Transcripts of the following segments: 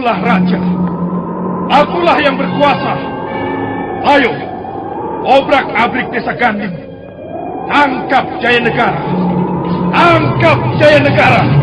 Akulah Raja. Akulah yang berkuasa. Ayo, obrak-abrik desa Ganding. Tangkap Jaya Negara. Tangkap Jaya Negara.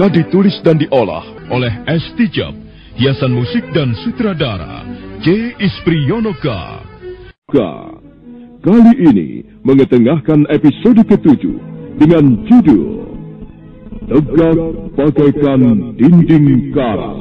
Naskah ditulis dan diolah oleh S. Tijab, hiasan musik dan sutradara J. Ispriyonoka. Kali ini mengetengahkan episode ketujuh dengan judul Tegak Bagaikan Dinding Karat.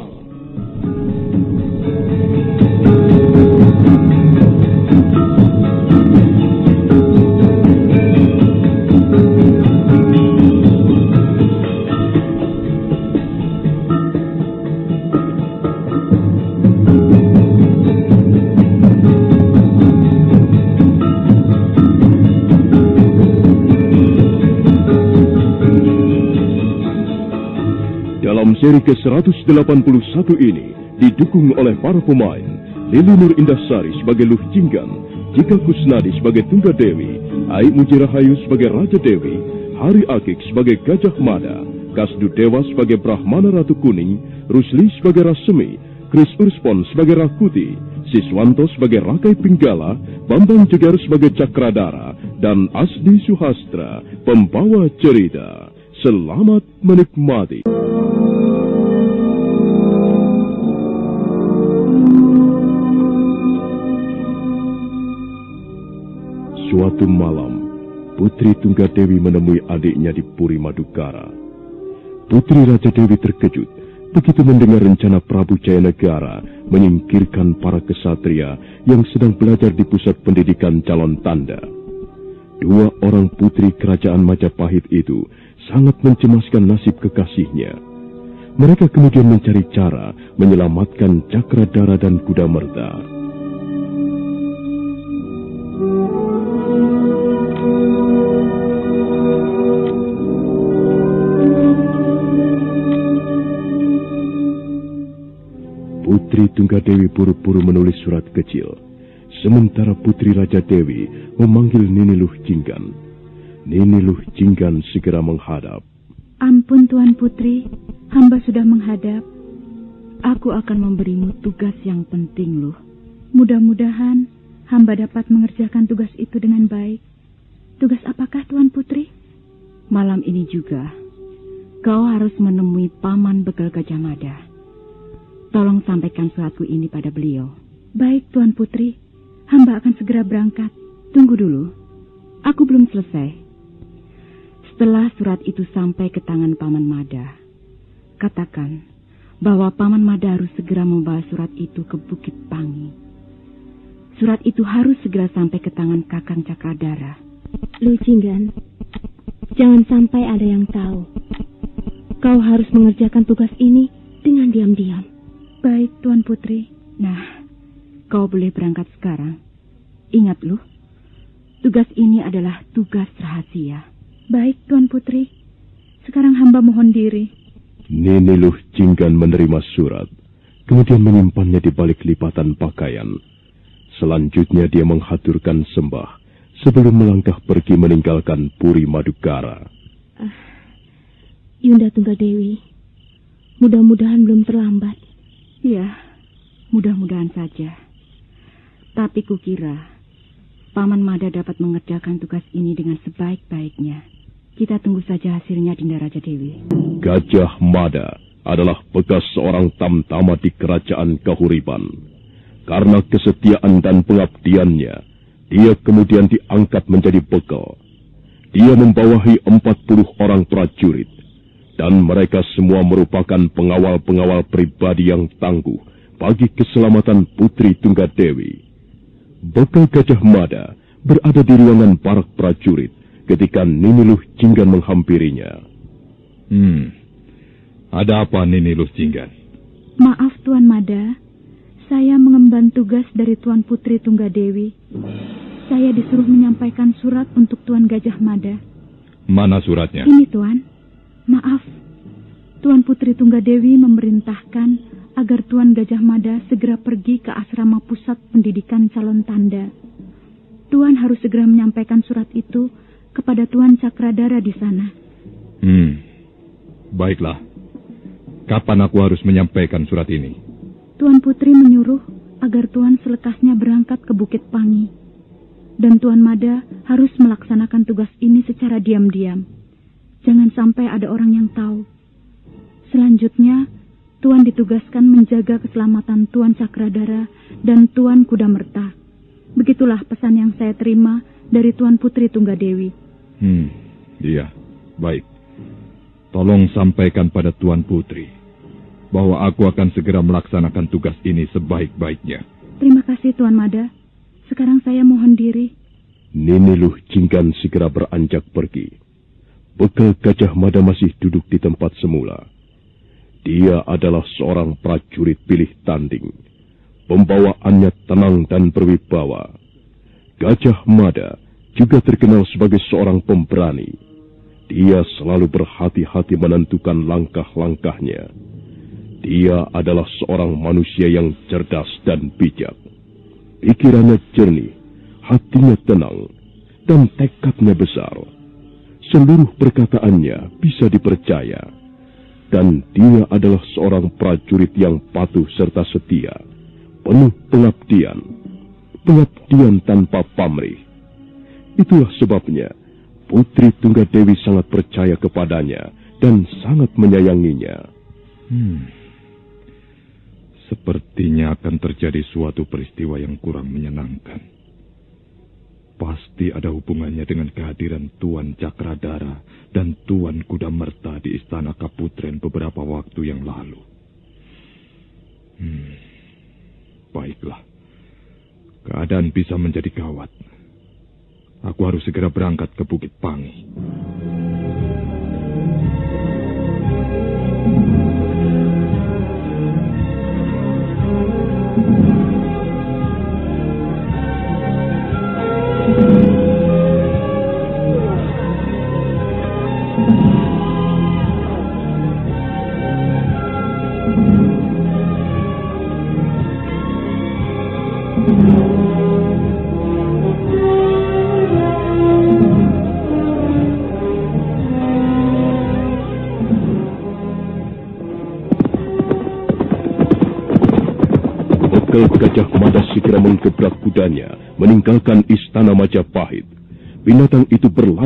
Seri ke-181 ini didukung oleh para pemain Lili Nur Indasari sebagai Luh Jinggan, Jika Kusnadi sebagai Tungga Dewi, Aik Mujirahayu sebagai Raja Dewi, Hari Akik sebagai Gajah Mada, Kasdu Dewa sebagai Brahmana Ratu Kuning, Rusli sebagai Rasemi, Kris Urspon sebagai Rakuti, Siswanto sebagai Rakai Pinggala, Bambang Jegar sebagai Cakradara, dan Asdi Suhastra, pembawa cerita. Selamat menikmati. Suatu malam, Putri Tunggadewi menemui adiknya di Puri Madukara. Putri Raja Dewi terkejut begitu mendengar rencana Prabu Jayanegara menyingkirkan para kesatria yang sedang belajar di pusat pendidikan calon tanda. Dua orang putri kerajaan Majapahit itu sangat mencemaskan nasib kekasihnya. Mereka kemudian mencari cara menyelamatkan Cakradara dan Kuda Merta. Putri Tunggadewi buru-buru menulis surat kecil. Sementara Putri Raja Dewi memanggil Nini Luh Jinggan. Nini Luh Jinggan segera menghadap. Ampun Tuan Putri, hamba sudah menghadap. Aku akan memberimu tugas yang penting, Luh. Mudah-mudahan hamba dapat mengerjakan tugas itu dengan baik. Tugas apakah Tuan Putri? Malam ini juga, kau harus menemui Paman Begal Gajah Mada. Tolong sampaikan suratku ini pada beliau. Baik, Tuan Putri. Hamba akan segera berangkat. Tunggu dulu. Aku belum selesai. Setelah surat itu sampai ke tangan Paman Mada, katakan bahwa Paman Mada harus segera membawa surat itu ke Bukit Pangi. Surat itu harus segera sampai ke tangan Kakang Cakradara. Lu Jinggan, jangan sampai ada yang tahu. Kau harus mengerjakan tugas ini dengan diam-diam. Baik, Tuan Putri. Nah, kau boleh berangkat sekarang. Ingat lu, tugas ini adalah tugas rahasia. Baik, Tuan Putri. Sekarang hamba mohon diri. Nini Luh Jinggan menerima surat, kemudian menyimpannya di balik lipatan pakaian. Selanjutnya dia menghaturkan sembah sebelum melangkah pergi meninggalkan Puri Madukara. Ah, Yunda Tunggal Dewi, mudah-mudahan belum terlambat. Ya, mudah-mudahan saja. Tapi kukira Paman Mada dapat mengerjakan tugas ini dengan sebaik-baiknya. Kita tunggu saja hasilnya Dinda Raja Dewi. Gajah Mada adalah bekas seorang tamtama di kerajaan Kahuriban. Karena kesetiaan dan pengabdiannya, dia kemudian diangkat menjadi bekal. Dia membawahi 40 orang prajurit, dan mereka semua merupakan pengawal-pengawal pribadi yang tangguh bagi keselamatan Putri Tunggadewi. Bekal Gajah Mada berada di ruangan para prajurit ketika Niniluh Jinggan menghampirinya. Hmm, ada apa Niniluh Jinggan? Maaf Tuan Mada, saya mengemban tugas dari Tuan Putri Tunggadewi. Saya disuruh menyampaikan surat untuk Tuan Gajah Mada. Mana suratnya? Ini Tuan, maaf. Tuan Putri Tunggadewi memerintahkan agar Tuan Gajah Mada segera pergi ke asrama pusat pendidikan calon tanda. Tuan harus segera menyampaikan surat itu kepada Tuan Cakradara di sana. Hmm, baiklah. Kapan aku harus menyampaikan surat ini? Tuan Putri menyuruh agar Tuan selekasnya berangkat ke Bukit Pangi. Dan Tuan Mada harus melaksanakan tugas ini secara diam-diam. Jangan sampai ada orang yang tahu. Selanjutnya, Tuan ditugaskan menjaga keselamatan Tuan Cakradara dan Tuan Kuda Merta. Begitulah pesan yang saya terima dari Tuan Putri Tunggadewi. Hmm, iya, baik. Tolong sampaikan pada Tuan Putri bahwa aku akan segera melaksanakan tugas ini sebaik-baiknya. Terima kasih Tuan Mada. Sekarang saya mohon diri. Nini Luh Jinggan segera beranjak pergi. Bekal Gajah Mada masih duduk di tempat semula. Dia adalah seorang prajurit pilih tanding. Pembawaannya tenang dan berwibawa. Gajah Mada juga terkenal sebagai seorang pemberani. Dia selalu berhati-hati menentukan langkah-langkahnya. Dia adalah seorang manusia yang cerdas dan bijak. Pikirannya jernih, hatinya tenang, dan tekadnya besar. Seluruh perkataannya bisa dipercaya. Dan dia adalah seorang prajurit yang patuh serta setia, penuh pengabdian, pengabdian tanpa pamrih. Itulah sebabnya Putri Tunggadewi sangat percaya kepadanya dan sangat menyayanginya. Hmm. Sepertinya akan terjadi suatu peristiwa yang kurang menyenangkan. Pasti ada hubungannya dengan kehadiran Tuan Cakradara dan Tuan Kuda Merta di Istana Kaputren beberapa waktu yang lalu. Hmm. Baiklah. Keadaan bisa menjadi gawat. Aku harus segera berangkat ke Bukit Pangi.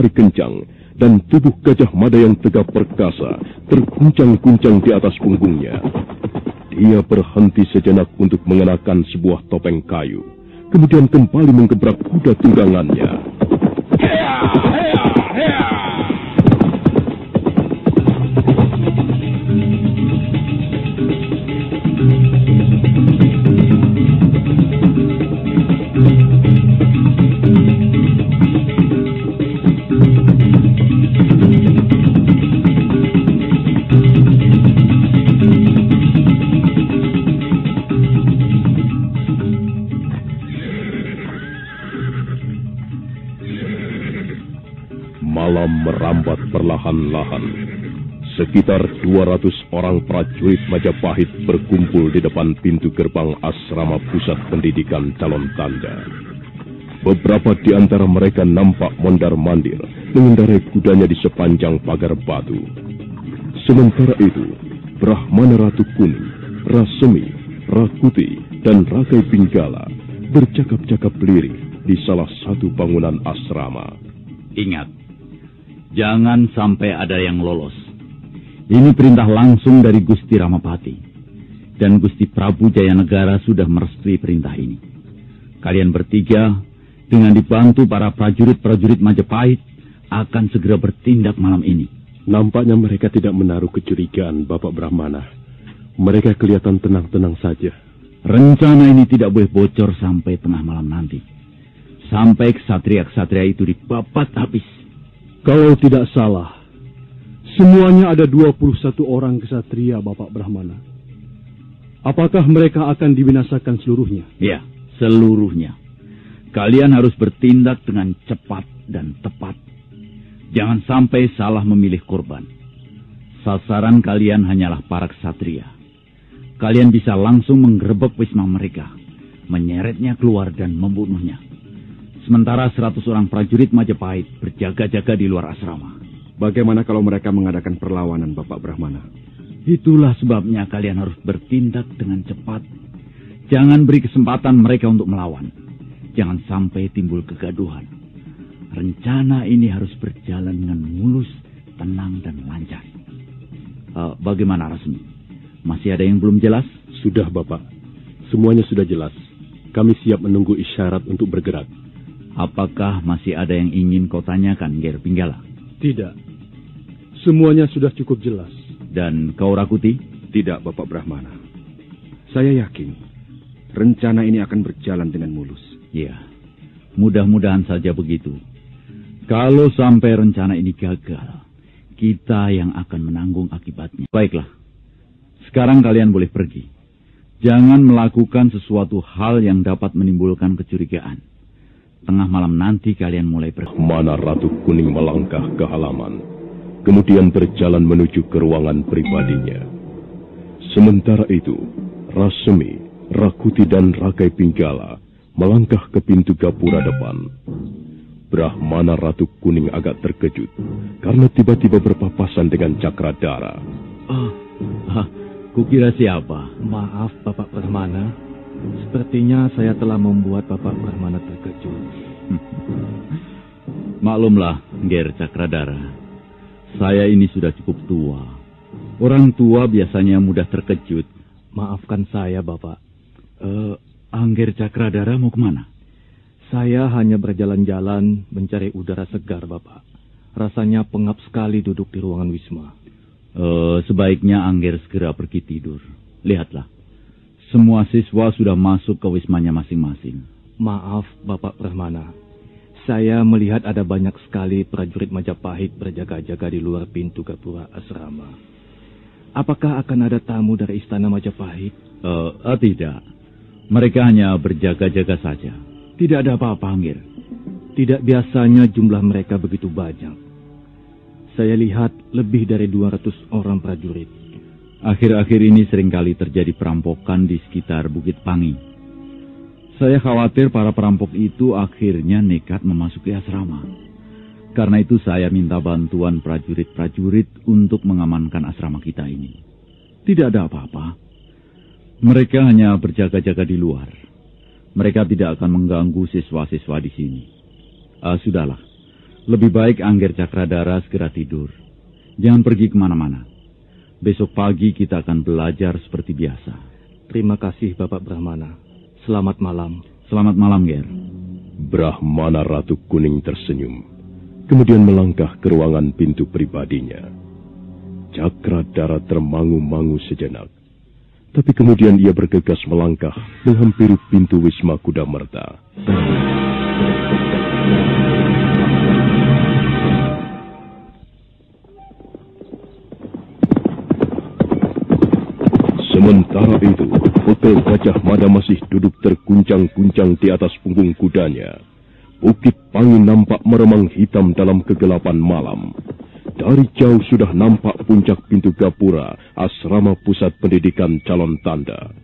Berlari kencang, dan tubuh Gajah Mada yang tegap perkasa terguncang-guncang di atas punggungnya. Dia berhenti sejenak untuk mengenakan sebuah topeng kayu, kemudian kembali menggebrak kuda tunggangannya. Malam 200 orang prajurit Majapahit berkumpul di depan pintu gerbang asrama pusat pendidikan calon tanda. Beberapa di antara mereka nampak mondar-mandir mengendarai kudanya di sepanjang pagar batu. Sementara itu, Brahmana Ratu Kuning, Rasemi, Rakuti, dan Rakai Pinggala bercakap-cakap lirik di salah satu bangunan asrama. Ingat, jangan sampai ada yang lolos. Ini perintah langsung dari Gusti Ramapati. Dan Gusti Prabu Jayanegara sudah merestui perintah ini. Kalian bertiga, dengan dibantu para prajurit-prajurit Majapahit, akan segera bertindak malam ini. Nampaknya mereka tidak menaruh kecurigaan, Bapak Brahmana. Mereka kelihatan tenang-tenang saja. Rencana ini tidak boleh bocor sampai tengah malam nanti. Sampai ksatria-ksatria itu dibabat habis. Kalau tidak salah, semuanya ada 21 orang kesatria Bapak Brahmana. Apakah mereka akan dibinasakan seluruhnya? Ya, seluruhnya. Kalian harus bertindak dengan cepat dan tepat. Jangan sampai salah memilih korban. Sasaran kalian hanyalah para ksatria. Kalian bisa langsung menggerebek wisma mereka, menyeretnya keluar dan membunuhnya. Sementara seratus orang prajurit Majapahit berjaga-jaga di luar asrama. Bagaimana kalau mereka mengadakan perlawanan Bapak Brahmana? Itulah sebabnya kalian harus bertindak dengan cepat. Jangan beri kesempatan mereka untuk melawan. Jangan sampai timbul kegaduhan. Rencana ini harus berjalan dengan mulus, tenang, dan lancar. Uh, bagaimana Rasmi? Masih ada yang belum jelas? Sudah, Bapak. Semuanya sudah jelas. Kami siap menunggu isyarat untuk bergerak. Apakah masih ada yang ingin kau tanyakan, Ger Pinggala? Tidak. Semuanya sudah cukup jelas. Dan kau Rakuti? Tidak, Bapak Brahmana. Saya yakin rencana ini akan berjalan dengan mulus. Ya, mudah-mudahan saja begitu. Kalau sampai rencana ini gagal, kita yang akan menanggung akibatnya. Baiklah, sekarang kalian boleh pergi. Jangan melakukan sesuatu hal yang dapat menimbulkan kecurigaan. Tengah malam nanti kalian mulai pergi. Mana Ratu Kuning melangkah ke halaman, kemudian berjalan menuju ke ruangan pribadinya. Sementara itu, Rasemi, Rakuti, dan Rakai Pinggala melangkah ke pintu gapura depan. Brahmana Ratu Kuning agak terkejut karena tiba-tiba berpapasan dengan Cakradara. Oh, ah, kukira siapa? Maaf Bapak Brahmana. Sepertinya saya telah membuat Bapak Brahmana terkejut. Maklumlah, Ger Cakradara. Saya ini sudah cukup tua. Orang tua biasanya mudah terkejut. Maafkan saya, Bapak. Uh, Angger Cakradara mau ke mana? Saya hanya berjalan-jalan mencari udara segar, Bapak. Rasanya pengap sekali duduk di ruangan Wisma. Uh, sebaiknya Angger segera pergi tidur. Lihatlah, semua siswa sudah masuk ke wismanya masing-masing. Maaf, Bapak Brahmana. Saya melihat ada banyak sekali prajurit Majapahit berjaga-jaga di luar pintu gapura asrama. Apakah akan ada tamu dari istana Majapahit? Uh, uh, tidak. Mereka hanya berjaga-jaga saja. Tidak ada apa-apa, Angir. Tidak biasanya jumlah mereka begitu banyak. Saya lihat lebih dari 200 orang prajurit. Akhir-akhir ini sering kali terjadi perampokan di sekitar Bukit Pangi. Saya khawatir para perampok itu akhirnya nekat memasuki asrama. Karena itu saya minta bantuan prajurit-prajurit untuk mengamankan asrama kita ini. Tidak ada apa-apa. Mereka hanya berjaga-jaga di luar. Mereka tidak akan mengganggu siswa-siswa di sini. Ah, sudahlah. Lebih baik Angger Cakradara segera tidur. Jangan pergi ke mana-mana. Besok pagi kita akan belajar seperti biasa. Terima kasih Bapak Brahmana. Selamat malam. Selamat malam, Ger. Brahmana Ratu Kuning tersenyum, kemudian melangkah ke ruangan pintu pribadinya. Cakradara termangu-mangu sejenak. Tapi kemudian ia bergegas melangkah menghampiri pintu Wisma Kuda Merta. Sementara itu, Hotel Gajah Mada masih duduk terguncang-guncang di atas punggung kudanya. Bukit Pangi nampak meremang hitam dalam kegelapan malam. Dari jauh sudah nampak puncak pintu gapura asrama pusat pendidikan calon tanda.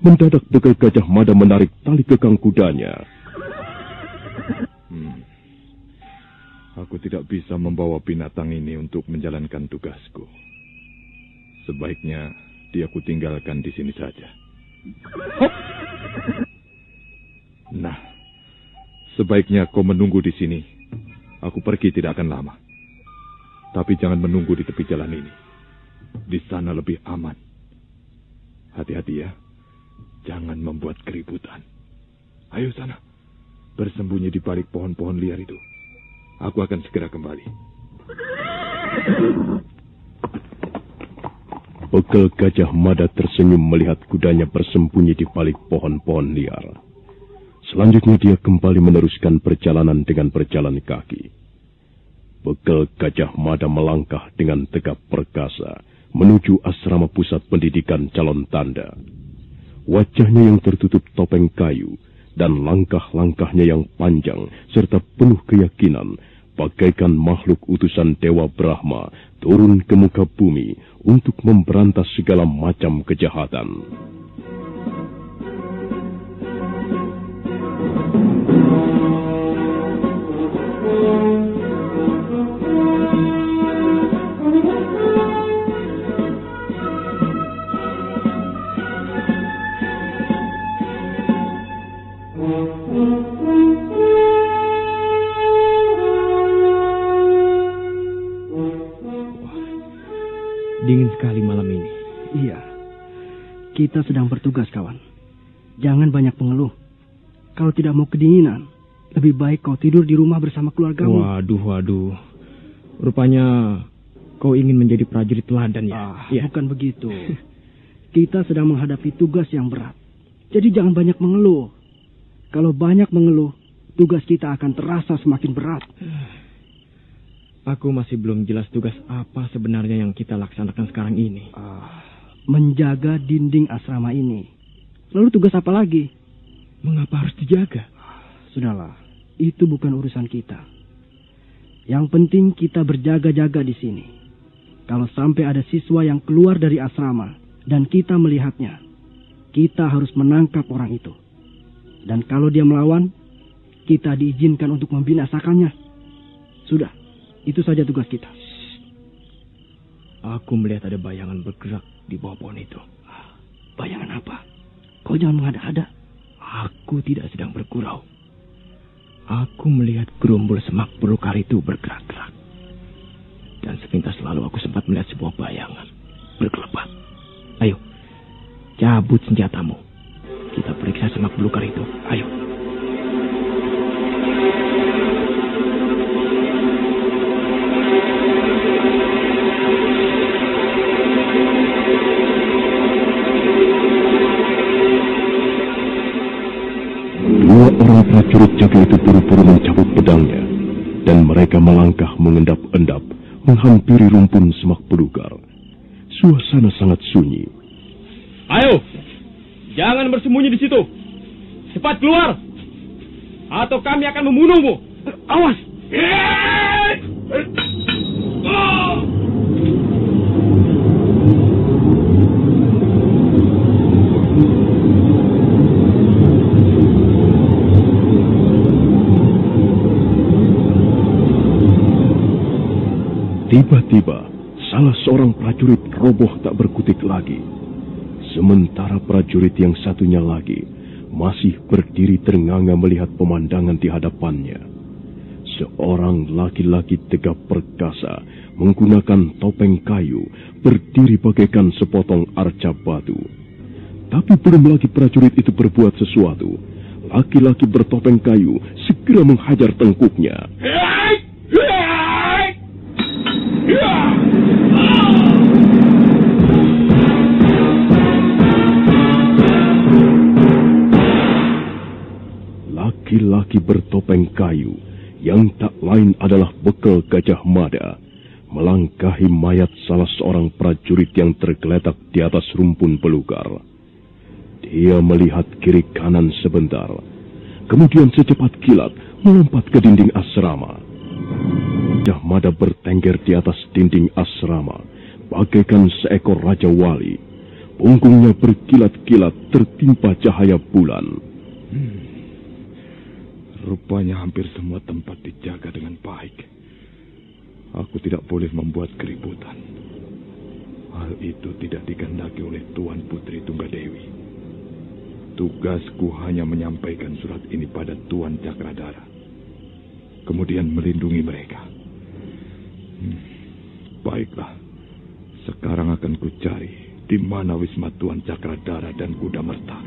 Mendadak bekal Gajah Mada menarik tali kekang kudanya. Hmm. Aku tidak bisa membawa binatang ini untuk menjalankan tugasku. Sebaiknya dia kutinggalkan di sini saja. Nah, sebaiknya kau menunggu di sini. Aku pergi tidak akan lama. Tapi jangan menunggu di tepi jalan ini. Di sana lebih aman. Hati-hati ya. Jangan membuat keributan. Ayo sana. Bersembunyi di balik pohon-pohon liar itu. Aku akan segera kembali. Bekel Gajah Mada tersenyum melihat kudanya bersembunyi di balik pohon-pohon liar. Selanjutnya dia kembali meneruskan perjalanan dengan berjalan kaki. Bekel Gajah Mada melangkah dengan tegap perkasa menuju asrama pusat pendidikan calon tanda. Wajahnya yang tertutup topeng kayu dan langkah-langkahnya yang panjang serta penuh keyakinan bagaikan makhluk utusan Dewa Brahma turun ke muka bumi untuk memberantas segala macam kejahatan. Sekali malam ini. Iya. Kita sedang bertugas, kawan. Jangan banyak mengeluh. Kalau tidak mau kedinginan, lebih baik kau tidur di rumah bersama keluargamu. Waduh, waduh. Rupanya kau ingin menjadi prajurit teladan ya? Ah, ya. bukan begitu. Kita sedang menghadapi tugas yang berat. Jadi jangan banyak mengeluh. Kalau banyak mengeluh, tugas kita akan terasa semakin berat. Aku masih belum jelas tugas apa sebenarnya yang kita laksanakan sekarang ini. Ah, menjaga dinding asrama ini. Lalu tugas apa lagi? Mengapa harus dijaga? Sudahlah, itu bukan urusan kita. Yang penting kita berjaga-jaga di sini. Kalau sampai ada siswa yang keluar dari asrama dan kita melihatnya, kita harus menangkap orang itu. Dan kalau dia melawan, kita diizinkan untuk membinasakannya. Sudah, itu saja tugas kita. Aku melihat ada bayangan bergerak di bawah pohon itu. Bayangan apa? Kau jangan mengada-ada. Aku tidak sedang bergurau. Aku melihat gerumbul semak belukar itu bergerak-gerak. Dan sepintas lalu aku sempat melihat sebuah bayangan berkelebat. Ayo, cabut senjatamu. Kita periksa semak belukar itu. Ayo. Orang prajurit jaga itu buru-buru mencabut pedangnya, dan mereka melangkah mengendap-endap menghampiri rumpun semak belukar. Suasana sangat sunyi. Ayo, jangan bersembunyi di situ. Cepat keluar, atau kami akan membunuhmu. Awas! Tiba-tiba, salah seorang prajurit roboh tak berkutik lagi. Sementara prajurit yang satunya lagi masih berdiri ternganga melihat pemandangan di hadapannya. Seorang laki-laki tegap perkasa menggunakan topeng kayu berdiri bagaikan sepotong arca batu. Tapi belum lagi prajurit itu berbuat sesuatu. Laki-laki bertopeng kayu segera menghajar tengkuknya. Laki-laki bertopeng kayu yang tak lain adalah bekal Gajah Mada melangkahi mayat salah seorang prajurit yang tergeletak di atas rumpun pelukar. Dia melihat kiri kanan sebentar, kemudian secepat kilat melompat ke dinding asrama. Gajah Mada bertengger di atas dinding asrama, bagaikan seekor Raja Wali. Punggungnya berkilat-kilat tertimpa cahaya bulan. Hmm. Rupanya hampir semua tempat dijaga dengan baik. Aku tidak boleh membuat keributan. Hal itu tidak dikehendaki oleh Tuan Putri Tunggadewi. Tugasku hanya menyampaikan surat ini pada Tuan Cakradara. Kemudian melindungi mereka. Hmm, baiklah. Sekarang akan kucari di mana Wisma Tuan Cakradara dan Kuda Merta.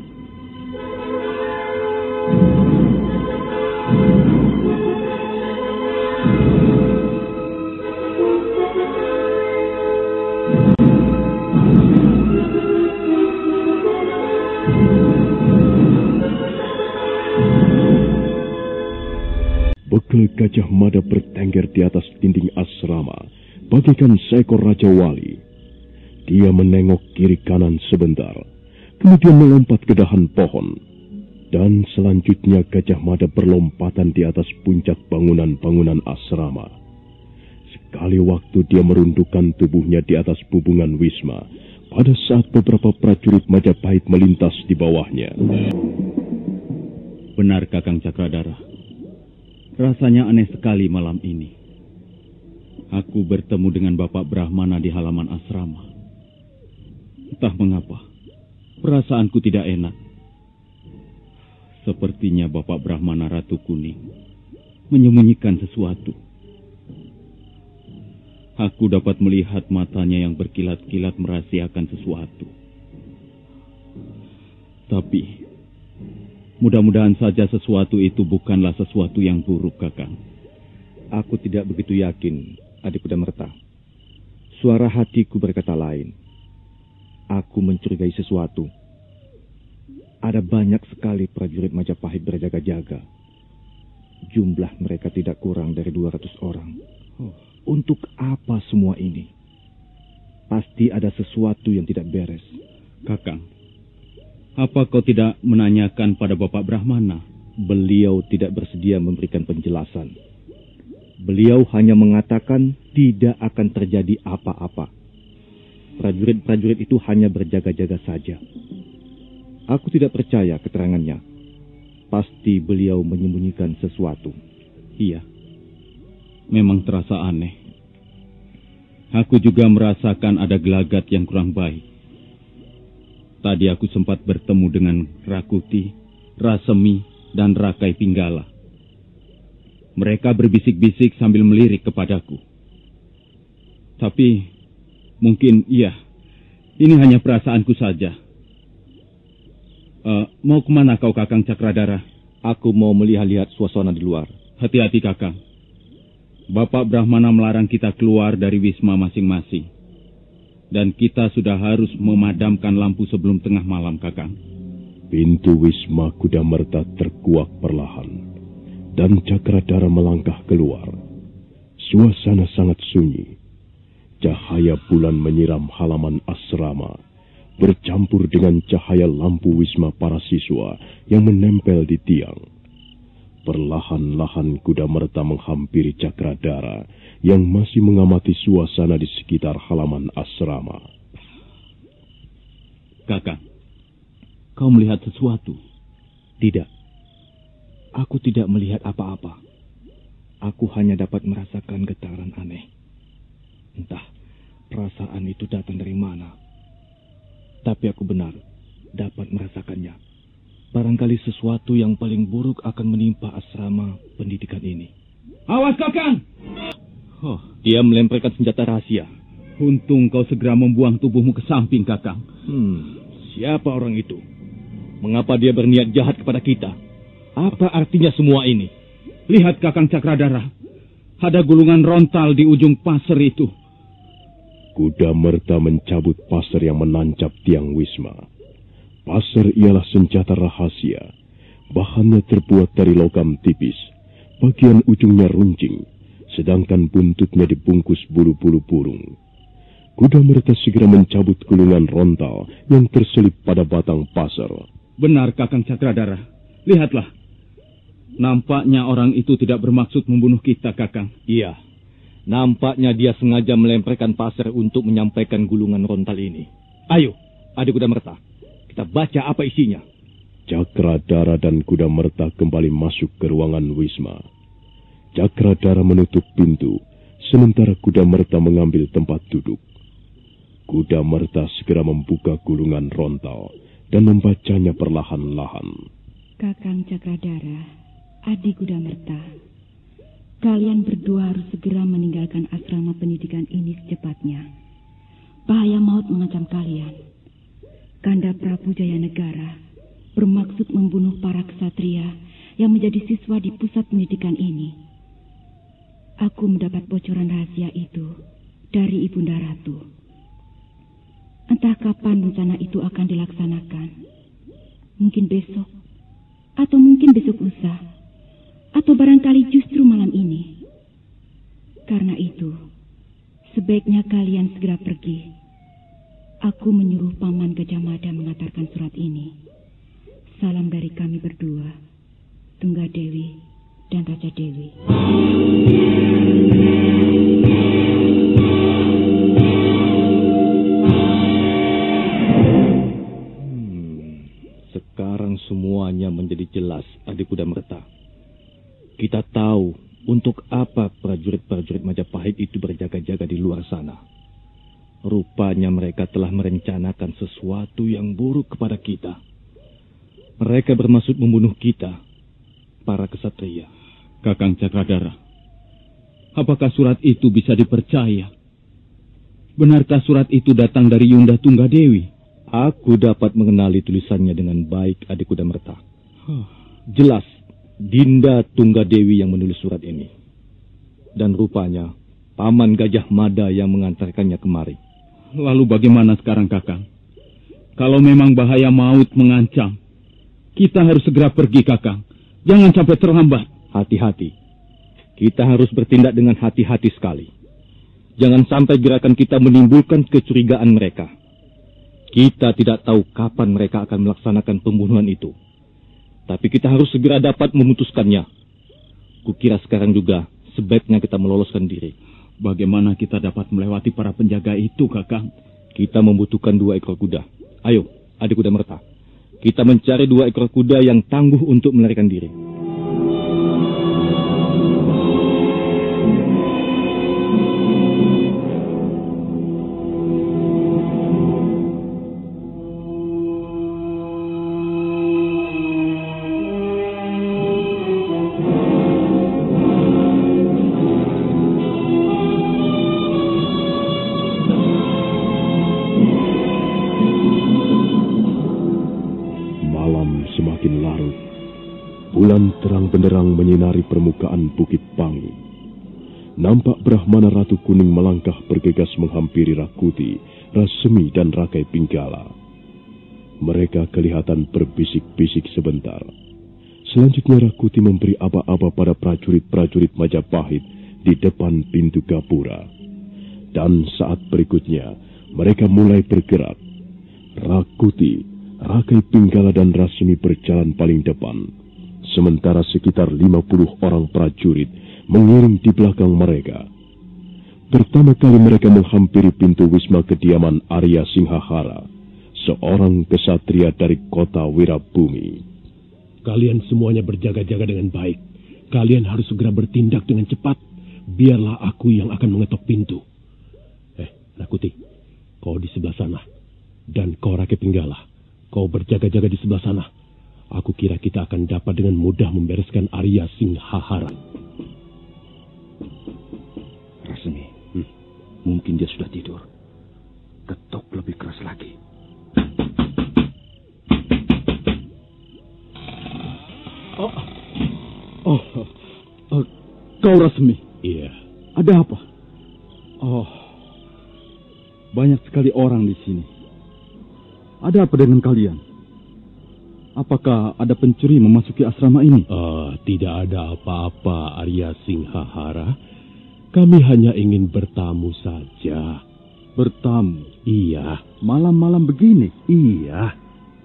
Gajah Mada bertengger di atas dinding asrama, bagaikan seekor Raja Wali. Dia menengok kiri kanan sebentar, kemudian melompat ke dahan pohon. Dan selanjutnya Gajah Mada berlompatan di atas puncak bangunan-bangunan asrama. Sekali waktu dia merundukkan tubuhnya di atas bubungan Wisma, pada saat beberapa prajurit Majapahit melintas di bawahnya. Benar Kakang Cakradara. Rasanya aneh sekali malam ini. Aku bertemu dengan Bapak Brahmana di halaman asrama. Entah mengapa, perasaanku tidak enak. Sepertinya Bapak Brahmana Ratu Kuning menyembunyikan sesuatu. Aku dapat melihat matanya yang berkilat-kilat merahasiakan sesuatu. Tapi Mudah-mudahan saja sesuatu itu bukanlah sesuatu yang buruk, Kakang. Aku tidak begitu yakin, adik kuda merta. Suara hatiku berkata lain. Aku mencurigai sesuatu. Ada banyak sekali prajurit Majapahit berjaga-jaga. Jumlah mereka tidak kurang dari 200 orang. Oh, untuk apa semua ini? Pasti ada sesuatu yang tidak beres. Kakang, apa kau tidak menanyakan pada Bapak Brahmana? Beliau tidak bersedia memberikan penjelasan. Beliau hanya mengatakan tidak akan terjadi apa-apa. Prajurit-prajurit itu hanya berjaga-jaga saja. Aku tidak percaya keterangannya. Pasti beliau menyembunyikan sesuatu. Iya, memang terasa aneh. Aku juga merasakan ada gelagat yang kurang baik. Tadi aku sempat bertemu dengan Rakuti, Rasemi, dan Rakai Pinggala. Mereka berbisik-bisik sambil melirik kepadaku. Tapi mungkin iya, ini hanya perasaanku saja. Uh, mau ke mana kau Kakang Cakradara? Aku mau melihat-lihat suasana di luar. Hati-hati Kakang. Bapak Brahmana melarang kita keluar dari wisma masing-masing dan kita sudah harus memadamkan lampu sebelum tengah malam, Kakang. Pintu Wisma Kuda Merta terkuak perlahan, dan Cakradara melangkah keluar. Suasana sangat sunyi. Cahaya bulan menyiram halaman asrama, bercampur dengan cahaya lampu Wisma para siswa yang menempel di tiang. Perlahan-lahan kuda merta menghampiri Cakradara yang masih mengamati suasana di sekitar halaman asrama. Kakak, kau melihat sesuatu? Tidak. Aku tidak melihat apa-apa. Aku hanya dapat merasakan getaran aneh. Entah perasaan itu datang dari mana. Tapi aku benar dapat merasakannya. Barangkali sesuatu yang paling buruk akan menimpa asrama pendidikan ini. Awas kakang! Oh, dia melemparkan senjata rahasia. Untung kau segera membuang tubuhmu ke samping kakang. Hmm, siapa orang itu? Mengapa dia berniat jahat kepada kita? Apa artinya semua ini? Lihat kakang Cakradara. Ada gulungan rontal di ujung pasir itu. Kuda Merta mencabut pasir yang menancap tiang Wisma. Pasir ialah senjata rahasia. Bahannya terbuat dari logam tipis. Bagian ujungnya runcing, sedangkan buntutnya dibungkus bulu-bulu burung. Kuda mereka segera mencabut gulungan rontal yang terselip pada batang pasir. Benar, Kakang Cakradara. Lihatlah. Nampaknya orang itu tidak bermaksud membunuh kita, Kakang. Iya. Nampaknya dia sengaja melemparkan pasir untuk menyampaikan gulungan rontal ini. Ayo, adik kuda merta. Kita baca apa isinya. Cakradara dan kuda merta kembali masuk ke ruangan Wisma. Cakradara menutup pintu, sementara kuda merta mengambil tempat duduk. Kuda merta segera membuka gulungan rontal dan membacanya perlahan-lahan. Kakang Cakradara, adik kuda merta, kalian berdua harus segera meninggalkan asrama pendidikan ini secepatnya. Bahaya maut mengancam kalian. Kanda Prabu Jayanegara bermaksud membunuh para kesatria yang menjadi siswa di pusat pendidikan ini. Aku mendapat bocoran rahasia itu dari Ibunda Ratu. Entah kapan rencana itu akan dilaksanakan. Mungkin besok, atau mungkin besok lusa, atau barangkali justru malam ini. Karena itu, sebaiknya kalian segera pergi Aku menyuruh Paman Gajah Mada mengantarkan surat ini. Salam dari kami berdua, Tungga Dewi dan Raja Dewi. Hmm, sekarang semuanya menjadi jelas, adik kuda merta. Kita tahu untuk apa prajurit-prajurit Majapahit itu berjaga-jaga di luar sana. Rupanya mereka telah merencanakan sesuatu yang buruk kepada kita. Mereka bermaksud membunuh kita, para kesatria. Kakang Cakradara, apakah surat itu bisa dipercaya? Benarkah surat itu datang dari Yunda Tunggadewi? Aku dapat mengenali tulisannya dengan baik, adik kuda merta. Jelas, Dinda Tunggadewi yang menulis surat ini. Dan rupanya, Paman Gajah Mada yang mengantarkannya kemari. Lalu bagaimana sekarang Kakang? Kalau memang bahaya maut mengancam, kita harus segera pergi Kakang. Jangan sampai terlambat. Hati-hati. Kita harus bertindak dengan hati-hati sekali. Jangan sampai gerakan kita menimbulkan kecurigaan mereka. Kita tidak tahu kapan mereka akan melaksanakan pembunuhan itu. Tapi kita harus segera dapat memutuskannya. Kukira sekarang juga sebaiknya kita meloloskan diri. Bagaimana kita dapat melewati para penjaga itu, Kakang? Kita membutuhkan dua ekor kuda. Ayo, adik kuda merta. Kita mencari dua ekor kuda yang tangguh untuk melarikan diri. Brahmana Ratu Kuning melangkah bergegas menghampiri Rakuti, Rasemi, dan Rakai Pinggala. Mereka kelihatan berbisik-bisik sebentar. Selanjutnya Rakuti memberi aba-aba pada prajurit-prajurit Majapahit di depan pintu Gapura. Dan saat berikutnya, mereka mulai bergerak. Rakuti, Rakai Pinggala dan Rasemi berjalan paling depan sementara sekitar 50 orang prajurit mengiring di belakang mereka. Pertama kali mereka menghampiri pintu wisma kediaman Arya Singhahara, seorang kesatria dari kota Wirabumi. Kalian semuanya berjaga-jaga dengan baik. Kalian harus segera bertindak dengan cepat. Biarlah aku yang akan mengetok pintu. Eh, Nakuti, kau di sebelah sana. Dan kau Rake Pinggala, kau berjaga-jaga di sebelah sana. Aku kira kita akan dapat dengan mudah membereskan Arya Singhahara. Mungkin dia sudah tidur. Ketok lebih keras lagi. Oh, oh, oh, kau Rasmi. Iya. Ada apa? Oh, banyak sekali orang di sini. Ada apa dengan kalian? Apakah ada pencuri memasuki asrama ini? Uh, tidak ada apa-apa, Arya Singhahara. Kami hanya ingin bertamu saja. Bertamu? Iya. Malam-malam begini? Iya.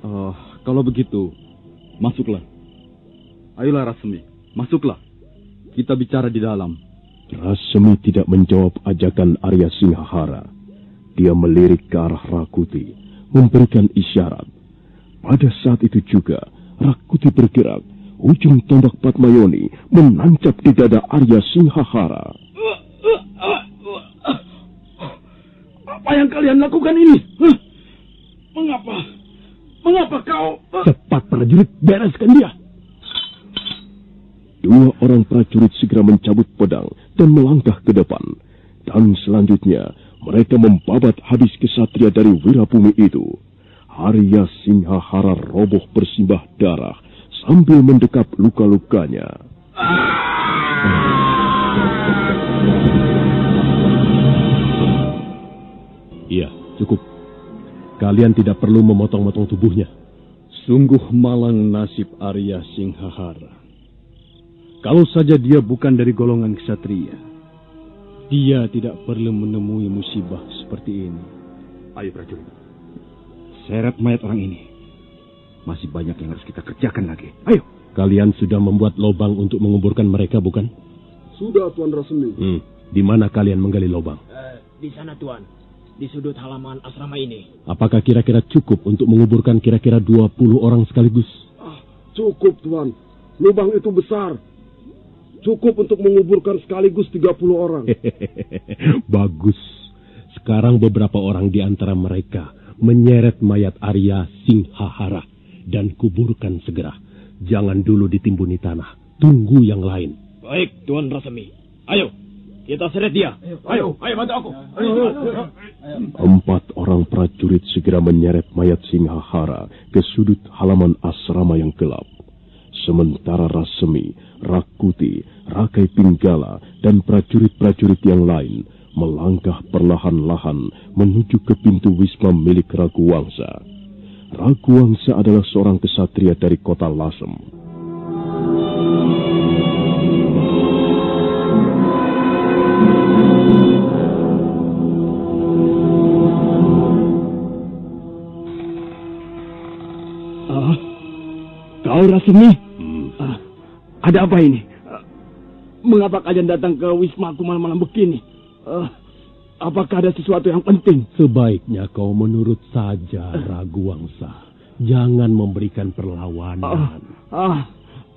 Uh, kalau begitu, masuklah. Ayolah Rasmi, masuklah. Kita bicara di dalam. Rasmi tidak menjawab ajakan Arya Singhahara. Dia melirik ke arah Rakuti, memberikan isyarat. Pada saat itu juga, Rakuti bergerak. Ujung tombak Patmayoni menancap di dada Arya Singhahara. Apa yang kalian lakukan ini? Mengapa? Mengapa kau... Cepat prajurit, bereskan dia. Dua orang prajurit segera mencabut pedang dan melangkah ke depan. Dan selanjutnya, mereka membabat habis kesatria dari Wirabumi itu. Arya Singhahara roboh bersimbah darah sambil mendekap luka-lukanya. Iya, cukup. Kalian tidak perlu memotong-motong tubuhnya. Sungguh malang nasib Arya Singhahara. Kalau saja dia bukan dari golongan ksatria, dia tidak perlu menemui musibah seperti ini. Ayo prajurit, seret mayat orang ini. Masih banyak yang harus kita kerjakan lagi. Ayo. Kalian sudah membuat lubang untuk menguburkan mereka, bukan? Sudah, Tuan Rasmi. Hmm. Di mana kalian menggali lubang? Uh, di sana, Tuan. Di sudut halaman asrama ini. Apakah kira-kira cukup untuk menguburkan kira-kira 20 orang sekaligus? Ah, cukup, Tuan. Lubang itu besar. Cukup untuk menguburkan sekaligus 30 orang. Bagus. Sekarang beberapa orang di antara mereka menyeret mayat Arya Singhahara dan kuburkan segera. Jangan dulu ditimbuni tanah. Tunggu yang lain. Baik, Tuan Rasemi. Ayo, kita seret dia. Ayo, ayo, bantu aku. Ayo, ayo, ayo. Empat orang prajurit segera menyeret mayat Singhahara ke sudut halaman asrama yang gelap. Sementara Rasemi, Rakuti, Rakai Pinggala, dan prajurit-prajurit yang lain melangkah perlahan-lahan menuju ke pintu wisma milik Ragu Wangsa. Ragu Wangsa adalah seorang kesatria dari kota Lasem. Kau Rasmi? Hmm. Ah, ada apa ini? Ah, mengapa kalian datang ke wisma aku malam-malam begini? Ah, apakah ada sesuatu yang penting? Sebaiknya kau menurut saja, Ragu Wangsa. Jangan memberikan perlawanan. Ah, ah,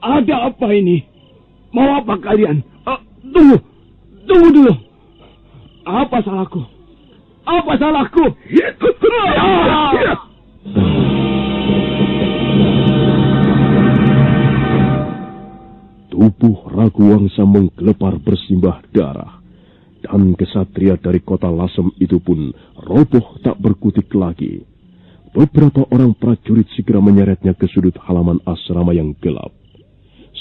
ada apa ini? Mau apa kalian? Ah, tunggu, tunggu dulu. Apa salahku? Apa salahku? Ah! Tubuh Ragu Wangsa menggelepar bersimbah darah. Dan kesatria dari kota Lasem itu pun roboh tak berkutik lagi. Beberapa orang prajurit segera menyeretnya ke sudut halaman asrama yang gelap.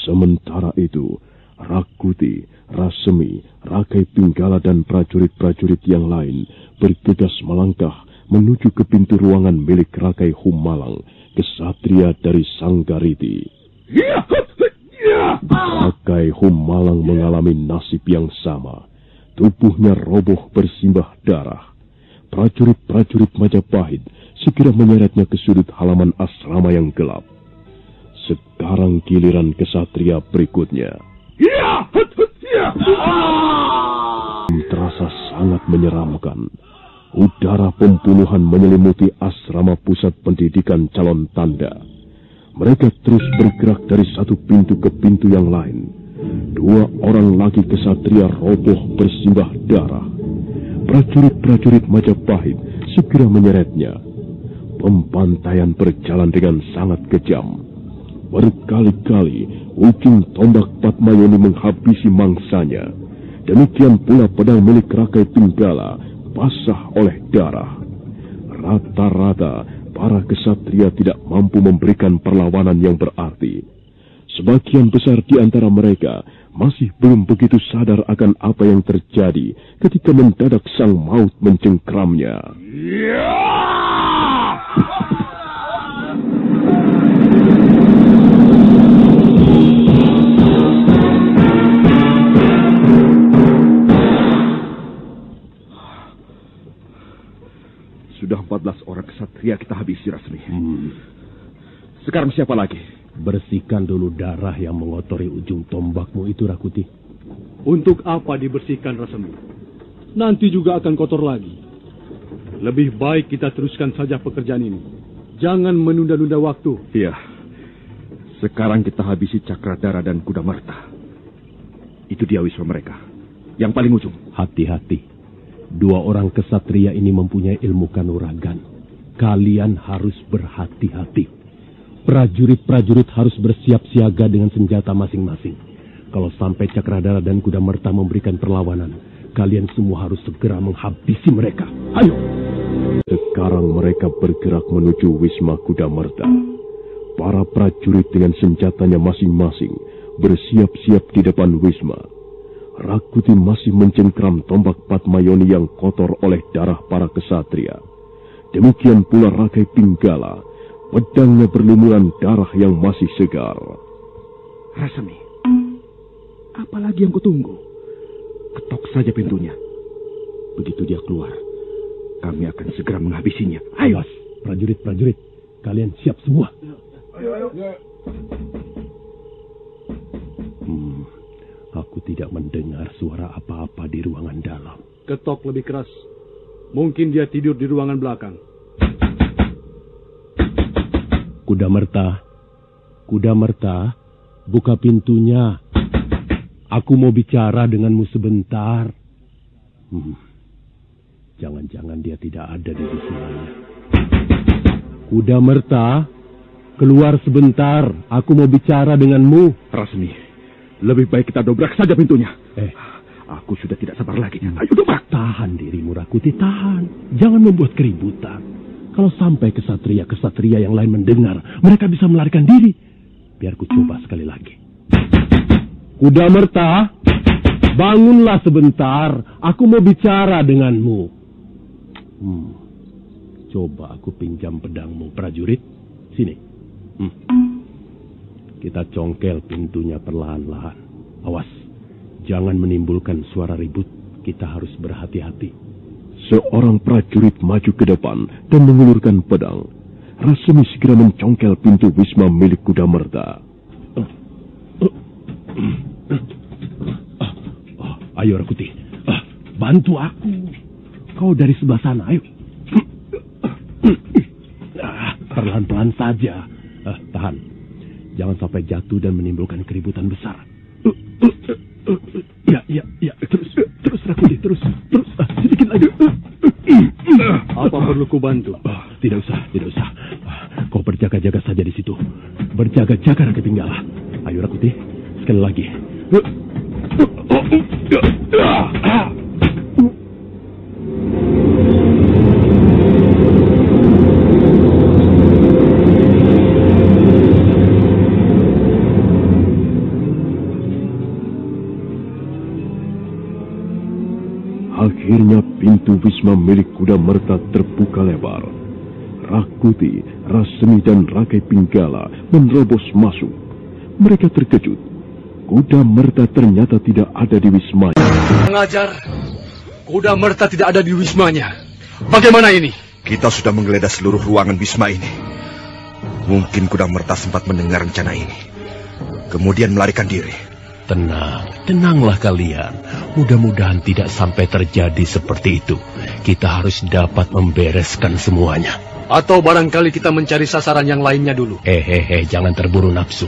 Sementara itu, Rakuti, Rasemi, Rakai Pinggala dan prajurit-prajurit yang lain bergegas melangkah menuju ke pintu ruangan milik Rakai Humalang, kesatria dari Sanggariti. Rakai Humalang mengalami nasib yang sama. Tubuhnya roboh bersimbah darah. Prajurit-prajurit Majapahit segera menyeretnya ke sudut halaman asrama yang gelap. Sekarang giliran kesatria berikutnya. Terasa sangat menyeramkan. Udara pembunuhan menyelimuti asrama pusat pendidikan calon tanda. Mereka terus bergerak dari satu pintu ke pintu yang lain. Dua orang lagi kesatria roboh bersimbah darah. Prajurit-prajurit Majapahit segera menyeretnya. Pembantaian berjalan dengan sangat kejam. Berkali-kali ujung tombak Patmayoni menghabisi mangsanya. Demikian pula pedang milik Rakai Tunggala basah oleh darah. Rata-rata para kesatria tidak mampu memberikan perlawanan yang berarti. Sebagian besar di antara mereka masih belum begitu sadar akan apa yang terjadi ketika mendadak sang maut mencengkramnya. Sudah 14 orang kesatria kita habisi Rasmi. Sekarang siapa lagi? Bersihkan dulu darah yang mengotori ujung tombakmu itu, Rakuti. Untuk apa dibersihkan Rasmi? Nanti juga akan kotor lagi. Lebih baik kita teruskan saja pekerjaan ini. Jangan menunda-nunda waktu. Iya. Sekarang kita habisi Cakradara dan Kuda Marta. Itu dia wiswa mereka. Yang paling ujung. Hati-hati. Dua orang kesatria ini mempunyai ilmu kanuragan. Kalian harus berhati-hati. Prajurit-prajurit harus bersiap siaga dengan senjata masing-masing. Kalau sampai Cakradara dan Kuda Merta memberikan perlawanan, kalian semua harus segera menghabisi mereka. Ayo! Sekarang mereka bergerak menuju Wisma Kuda Merta. Para prajurit dengan senjatanya masing-masing bersiap-siap di depan Wisma. Rakuti masih mencengkram tombak Patmayoni yang kotor oleh darah para kesatria. Demikian pula Rakai Pinggala, pedangnya berlumuran darah yang masih segar. Rasmi, apalagi yang kutunggu? Ketok saja pintunya. Begitu dia keluar, kami akan segera menghabisinya. Ayo, prajurit-prajurit. Kalian siap semua. Hmm, aku tidak mendengar suara apa-apa di ruangan dalam. Ketok lebih keras. Mungkin dia tidur di ruangan belakang. Kuda Merta, Kuda Merta, buka pintunya. Aku mau bicara denganmu sebentar. Hmm, Jangan-jangan dia tidak ada di wismanya. Kuda Merta, keluar sebentar. Aku mau bicara denganmu. Rasmi, lebih baik kita dobrak saja pintunya. Eh, Aku sudah tidak sabar lagi. Ayo dobrak. Tahan dirimu, Rakuti, tahan. Jangan membuat keributan. Kalau sampai kesatria-kesatria yang lain mendengar, mereka bisa melarikan diri. Biar ku coba sekali lagi. Kuda Merta, bangunlah sebentar. Aku mau bicara denganmu. Hmm. Coba aku pinjam pedangmu, prajurit. Sini. Hmm. Kita congkel pintunya perlahan-lahan. Awas, jangan menimbulkan suara ribut. Kita harus berhati-hati. Seorang prajurit maju ke depan dan mengulurkan pedang. Rasmi segera mencongkel pintu wisma milik kuda merta. Ayo Rakuti, bantu aku. Kau dari sebelah sana, ayo. Ah, Perlahan-pelan saja. Ah, tahan. Jangan sampai jatuh dan menimbulkan keributan besar. Ya, ya, ya. Terus, terus Rakuti, terus, terus. Ah, sedikit lagi. Apa perlu ku bantu? Ah, tidak usah, tidak usah. Ah, Kau berjaga-jaga saja di situ. Berjaga-jaga Rakyat Pinggala. Ayo Rakuti, sekali lagi. Akhirnya pintu wisma milik kuda merta terbuka lebar. Rakuti, Rasmi dan Rakai Pinggala menerobos masuk. Mereka terkejut. Kuda merta ternyata tidak ada di wisma. Pengajar, kuda merta tidak ada di wismanya. Bagaimana ini? Kita sudah menggeledah seluruh ruangan Wisma ini. Mungkin Kuda Merta sempat mendengar rencana ini. Kemudian melarikan diri. Tenang, tenanglah kalian. Mudah-mudahan tidak sampai terjadi seperti itu. Kita harus dapat membereskan semuanya. Atau barangkali kita mencari sasaran yang lainnya dulu. Hehehe, jangan terburu nafsu.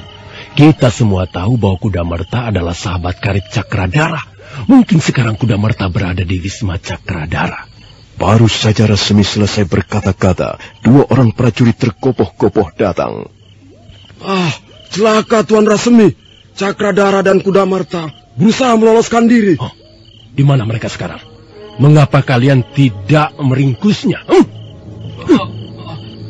Kita semua tahu bahwa Kuda Merta adalah sahabat karib Cakradara. Mungkin sekarang Kuda Merta berada di Wisma Cakradara. Baru saja Resmi selesai berkata-kata, dua orang prajurit terkopoh-kopoh datang. Ah, celaka Tuan Rasemi. Cakradara dan Kuda Marta berusaha meloloskan diri. Oh, di mana mereka sekarang? Mengapa kalian tidak meringkusnya? Hmm?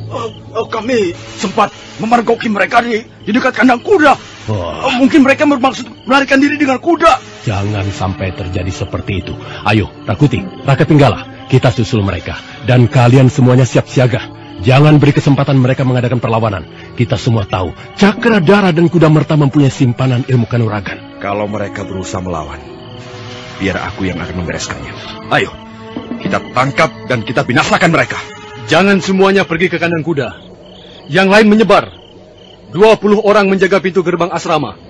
Oh, oh, kami sempat memergoki mereka di, di dekat kandang kuda. Oh. Mungkin mereka bermaksud melarikan diri dengan kuda. Jangan sampai terjadi seperti itu. Ayo, Rakuti, Raka Pinggala, kita susul mereka. Dan kalian semuanya siap siaga. Jangan beri kesempatan mereka mengadakan perlawanan. Kita semua tahu, Cakra Darah dan Kuda Merta mempunyai simpanan ilmu kanuragan. Kalau mereka berusaha melawan, biar aku yang akan membereskannya. Ayo, kita tangkap dan kita binasakan mereka. Jangan semuanya pergi ke kandang kuda. Yang lain menyebar. 20 orang menjaga pintu gerbang asrama.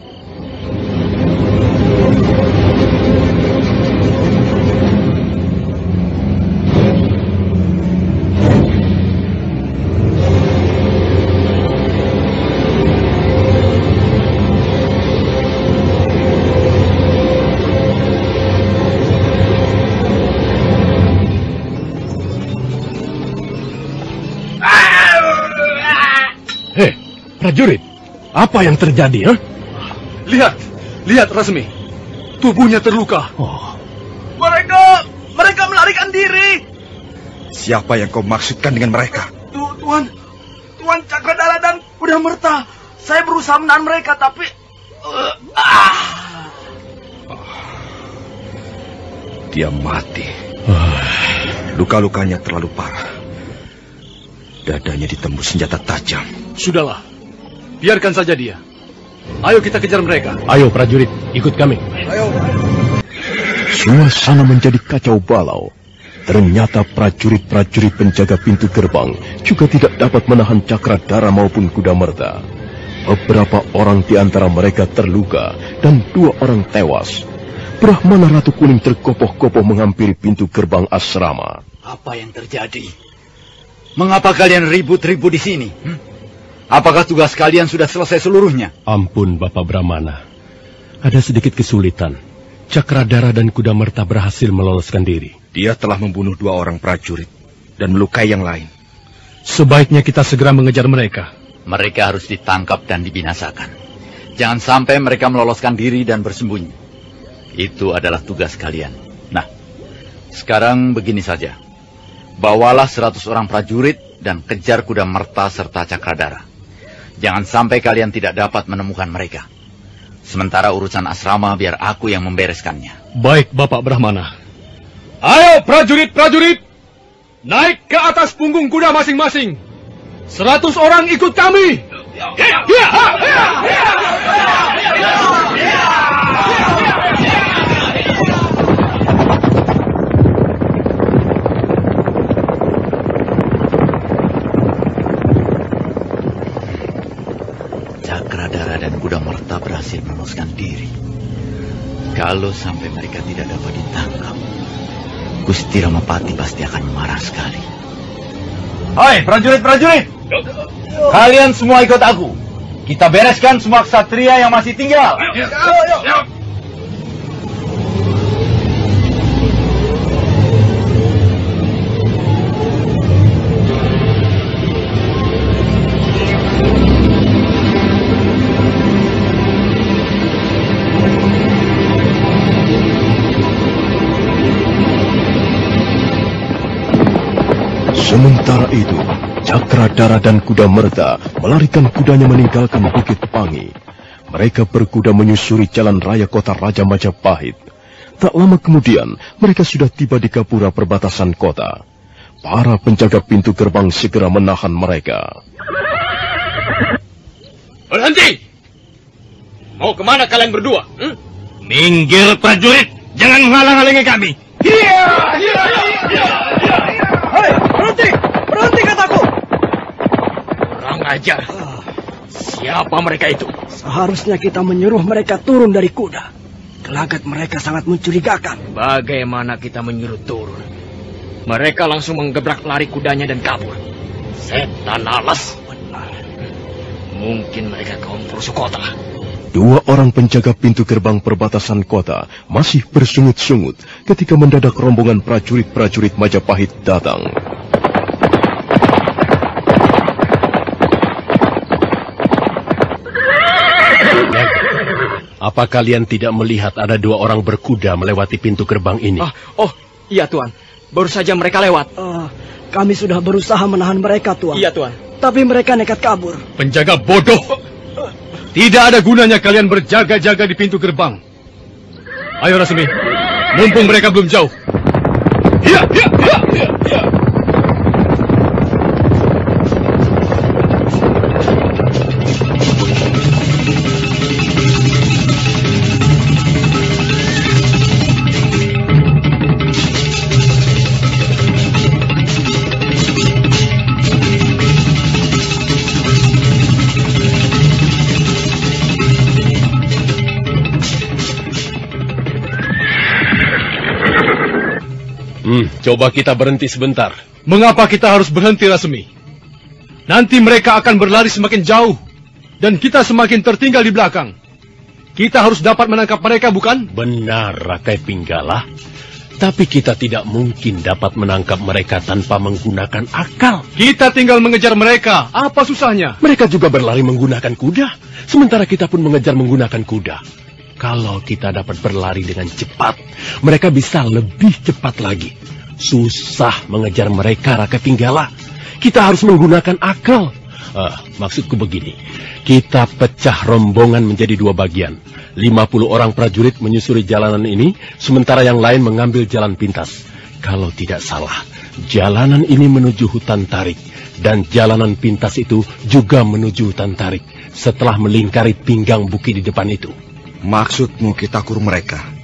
Prajurit, apa yang terjadi? Huh? Lihat, lihat Rasmi. Tubuhnya terluka. Oh. Mereka, mereka melarikan diri. Siapa yang kau maksudkan dengan mereka? Tu, Tuan, Tuan Cakradara dan Kuda Merta. Saya berusaha menahan mereka, tapi... Uh, ah. Dia mati. Luka-lukanya terlalu parah. Dadanya ditembus senjata tajam. Sudahlah, biarkan saja dia. Ayo kita kejar mereka. Ayo prajurit, ikut kami. Ayo. Suasana menjadi kacau balau. Ternyata prajurit-prajurit penjaga pintu gerbang juga tidak dapat menahan Cakradara maupun Kuda Merta. Beberapa orang di antara mereka terluka dan dua orang tewas. Brahmana Ratu Kuning terkopoh-kopoh menghampiri pintu gerbang asrama. Apa yang terjadi? Mengapa kalian ribut-ribut di sini? Hmm? Apakah tugas kalian sudah selesai seluruhnya? Ampun, Bapak Brahmana. Ada sedikit kesulitan. Cakradara dan Kuda Merta berhasil meloloskan diri. Dia telah membunuh dua orang prajurit dan melukai yang lain. Sebaiknya kita segera mengejar mereka. Mereka harus ditangkap dan dibinasakan. Jangan sampai mereka meloloskan diri dan bersembunyi. Itu adalah tugas kalian. Nah, sekarang begini saja. Bawalah seratus orang prajurit dan kejar kuda merta serta cakradara. Jangan sampai kalian tidak dapat menemukan mereka. Sementara urusan asrama biar aku yang membereskannya. Baik, Bapak Brahmana. Ayo prajurit-prajurit, naik ke atas punggung kuda masing-masing. Seratus orang ikut kami. Ya, ya, ya, Dan kuda merta berhasil meloloskan diri. Kalau sampai mereka tidak dapat ditangkap, Gusti Ramapati pasti akan marah sekali. Hai prajurit-prajurit, kalian semua ikut aku. Kita bereskan semua ksatria yang masih tinggal. Ayo, ayo, ayo. Sementara itu, Cakradara dan Kuda Merta melarikan kudanya meninggalkan Bukit Pangi. Mereka berkuda menyusuri jalan raya kota Raja Majapahit. Tak lama kemudian, mereka sudah tiba di Gapura perbatasan kota. Para penjaga pintu gerbang segera menahan mereka. Berhenti! Mau ke mana kalian berdua? Hmm? Minggir prajurit, jangan menghalang-halangi kami. Iya, iya, iya, Hei, berhenti! Berhenti kataku! Kurang ajar. Siapa mereka itu? Seharusnya kita menyuruh mereka turun dari kuda. Gelagat mereka sangat mencurigakan. Bagaimana kita menyuruh turun? Mereka langsung menggebrak lari kudanya dan kabur. Setan alas. Benar. Mungkin mereka kaum perusuh kota. Dua orang penjaga pintu gerbang perbatasan kota masih bersungut-sungut ketika mendadak rombongan prajurit-prajurit Majapahit datang. Apa kalian tidak melihat ada dua orang berkuda melewati pintu gerbang ini? Ah, oh, iya Tuan. Baru saja mereka lewat. Ah, kami sudah berusaha menahan mereka, Tuan. Iya, Tuan. Tapi mereka nekat kabur. Penjaga bodoh! Tidak ada gunanya kalian berjaga-jaga di pintu gerbang. Ayo Rasmi, mumpung mereka belum jauh. Ya, ya, ya, ya, ya. Coba kita berhenti sebentar. Mengapa kita harus berhenti, Rasmi? Nanti mereka akan berlari semakin jauh, dan kita semakin tertinggal di belakang. Kita harus dapat menangkap mereka, bukan? Benar, Rakai Pinggala. Tapi kita tidak mungkin dapat menangkap mereka tanpa menggunakan akal. Kita tinggal mengejar mereka. Apa susahnya? Mereka juga berlari menggunakan kuda. Sementara kita pun mengejar menggunakan kuda. Kalau kita dapat berlari dengan cepat, mereka bisa lebih cepat lagi. Susah mengejar mereka, Raka Pinggala. Kita harus menggunakan akal. Ah, maksudku begini, kita pecah rombongan menjadi dua bagian. 50 orang prajurit menyusuri jalanan ini, sementara yang lain mengambil jalan pintas. Kalau tidak salah, jalanan ini menuju hutan tarik, dan jalanan pintas itu juga menuju hutan tarik setelah melingkari pinggang bukit di depan itu. Maksudmu kita kurung mereka?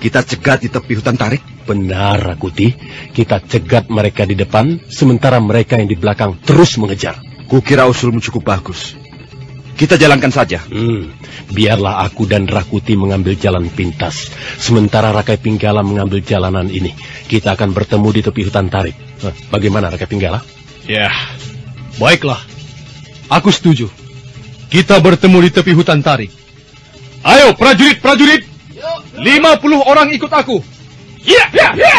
Kita cegat di tepi hutan tarik? Benar, Rakuti. Kita cegat mereka di depan, sementara mereka yang di belakang terus mengejar. Kukira usulmu cukup bagus. Kita jalankan saja. Hmm, biarlah aku dan Rakuti mengambil jalan pintas. Sementara Rakai Pinggala mengambil jalanan ini. Kita akan bertemu di tepi hutan tarik. Bagaimana Rakai Pinggala? Ya, baiklah. Aku setuju. Kita bertemu di tepi hutan tarik. Ayo, prajurit-prajurit. 50 orang ikut aku. Ya, ya, ya.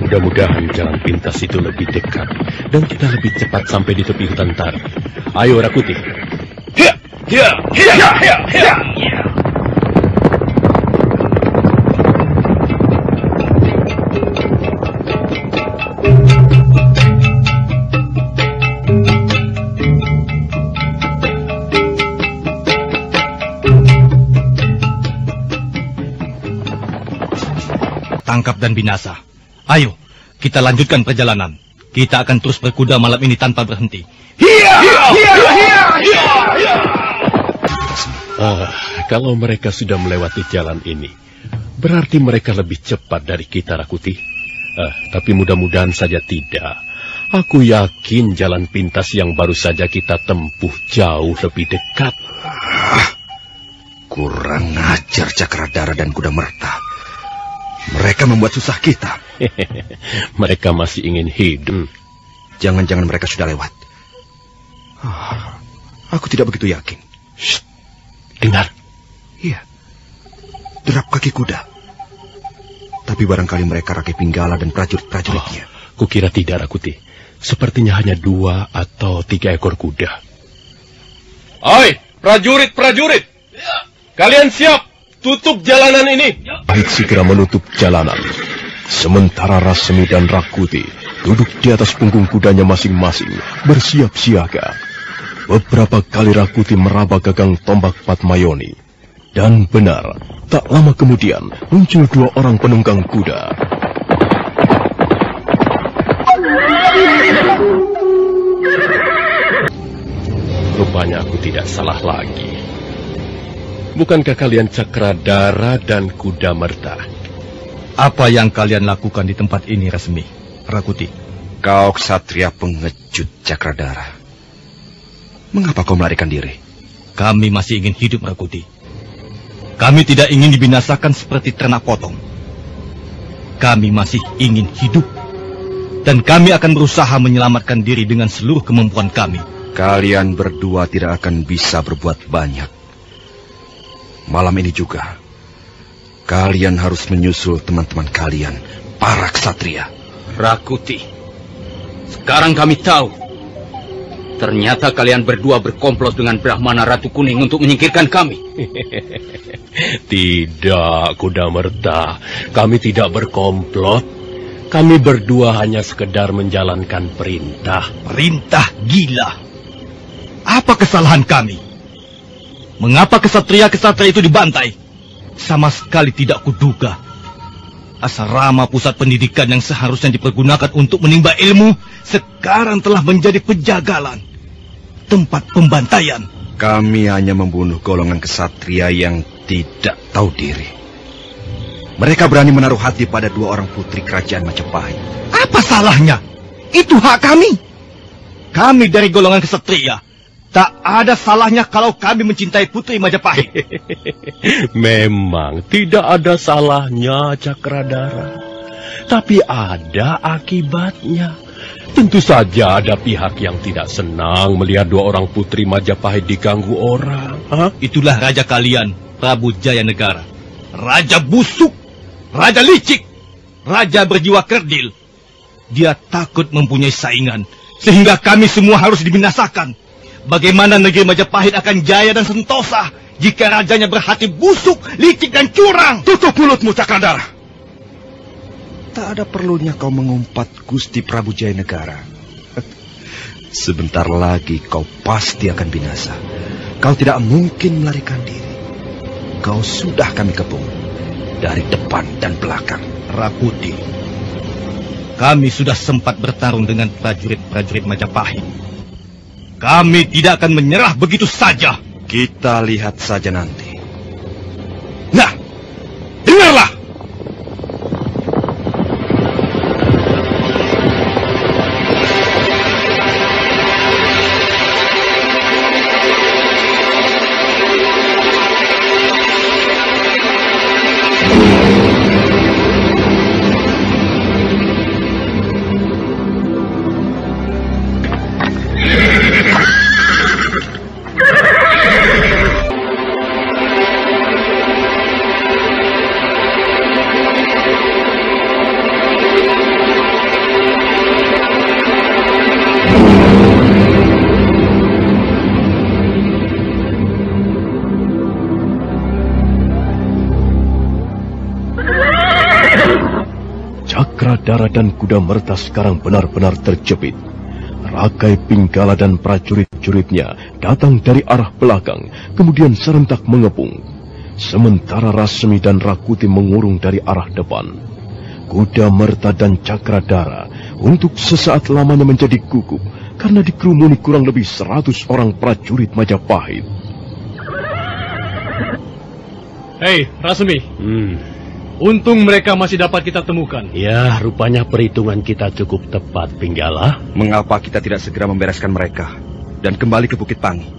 Mudah-mudahan jalan pintas itu lebih dekat dan kita lebih cepat sampai di tepi hutan tarik. Ayo Rakuti. Ya, ya, ya, ya, ya. Tangkap dan binasa. Ayo, kita lanjutkan perjalanan. Kita akan terus berkuda malam ini tanpa berhenti. Ah, kalau mereka sudah melewati jalan ini, berarti mereka lebih cepat dari kita, Rakuti. Ah, tapi mudah-mudahan saja tidak. Aku yakin jalan pintas yang baru saja kita tempuh jauh lebih dekat. Kurang ajar Cakradara dan Kuda Merta. Mereka membuat susah kita. mereka masih ingin hidup. Jangan-jangan mereka sudah lewat. Ah, aku tidak begitu yakin. Shh, dengar. Iya. Derap kaki kuda. Tapi barangkali mereka rakyat Pinggala dan prajurit-prajuritnya. Oh, kukira tidak, Rakuti. Sepertinya hanya dua atau tiga ekor kuda. Oi, prajurit-prajurit. Kalian siap? Tutup jalanan ini. Pahit segera menutup jalanan. Sementara Rasmi dan Rakuti duduk di atas punggung kudanya masing-masing, bersiap siaga. Beberapa kali Rakuti meraba gagang tombak Patmayoni. Dan benar, tak lama kemudian muncul dua orang penunggang kuda. Rupanya aku tidak salah lagi. Bukankah kalian Cakradara dan Kuda Merta? Apa yang kalian lakukan di tempat ini, Rasmi? Rakuti. Kau ksatria pengecut Cakradara. Mengapa kau melarikan diri? Kami masih ingin hidup, Rakuti. Kami tidak ingin dibinasakan seperti ternak potong. Kami masih ingin hidup. Dan kami akan berusaha menyelamatkan diri dengan seluruh kemampuan kami. Kalian berdua tidak akan bisa berbuat banyak. Malam ini juga, kalian harus menyusul teman-teman kalian, para ksatria. Rakuti, sekarang kami tahu. Ternyata kalian berdua berkomplot dengan Brahmana Ratu Kuning untuk menyingkirkan kami. Tidak, Kuda Merta. Kami tidak berkomplot. Kami berdua hanya sekedar menjalankan perintah. Perintah gila. Apa kesalahan kami? Mengapa kesatria-kesatria itu dibantai? Sama sekali tidak kuduga. Asrama pusat pendidikan yang seharusnya dipergunakan untuk menimba ilmu sekarang telah menjadi pejagalan. Tempat pembantaian. Kami hanya membunuh golongan kesatria yang tidak tahu diri. Mereka berani menaruh hati pada dua orang putri kerajaan Majapahit. Apa salahnya? Itu hak kami. Kami dari golongan kesatria. Tak ada salahnya kalau kami mencintai putri Majapahit. Memang tidak ada salahnya Cakradara. Tapi ada akibatnya. Tentu saja ada pihak yang tidak senang melihat dua orang putri Majapahit diganggu orang. Hah? Itulah raja kalian, Prabu Jaya Negara. Raja busuk, raja licik, raja berjiwa kerdil. Dia takut mempunyai saingan, sehingga kami semua harus dibinasakan. Bagaimana negeri Majapahit akan jaya dan sentosa jika rajanya berhati busuk, licik dan curang? Tutup mulutmu, Cakradara. Tak ada perlunya kau mengumpat Gusti Prabu Jaya Negara. Sebentar lagi kau pasti akan binasa. Kau tidak mungkin melarikan diri. Kau sudah kami kepung dari depan dan belakang. Rakuti, kami sudah sempat bertarung dengan prajurit-prajurit Majapahit. Kami tidak akan menyerah begitu saja. Kita lihat saja nanti. Nah, dengarlah! Dan kuda merta sekarang benar-benar terjepit. Rakai Pinggala dan prajurit-juritnya datang dari arah belakang, kemudian serentak mengepung. Sementara Rasmi dan Rakuti mengurung dari arah depan. Kuda Merta dan Cakradara untuk sesaat lamanya menjadi gugup karena dikerumuni kurang lebih seratus orang prajurit Majapahit. Hei, Rasmi. Hmm. Untung mereka masih dapat kita temukan. Ya, rupanya perhitungan kita cukup tepat, Pinggala. Mengapa kita tidak segera membereskan mereka dan kembali ke Bukit Pangi?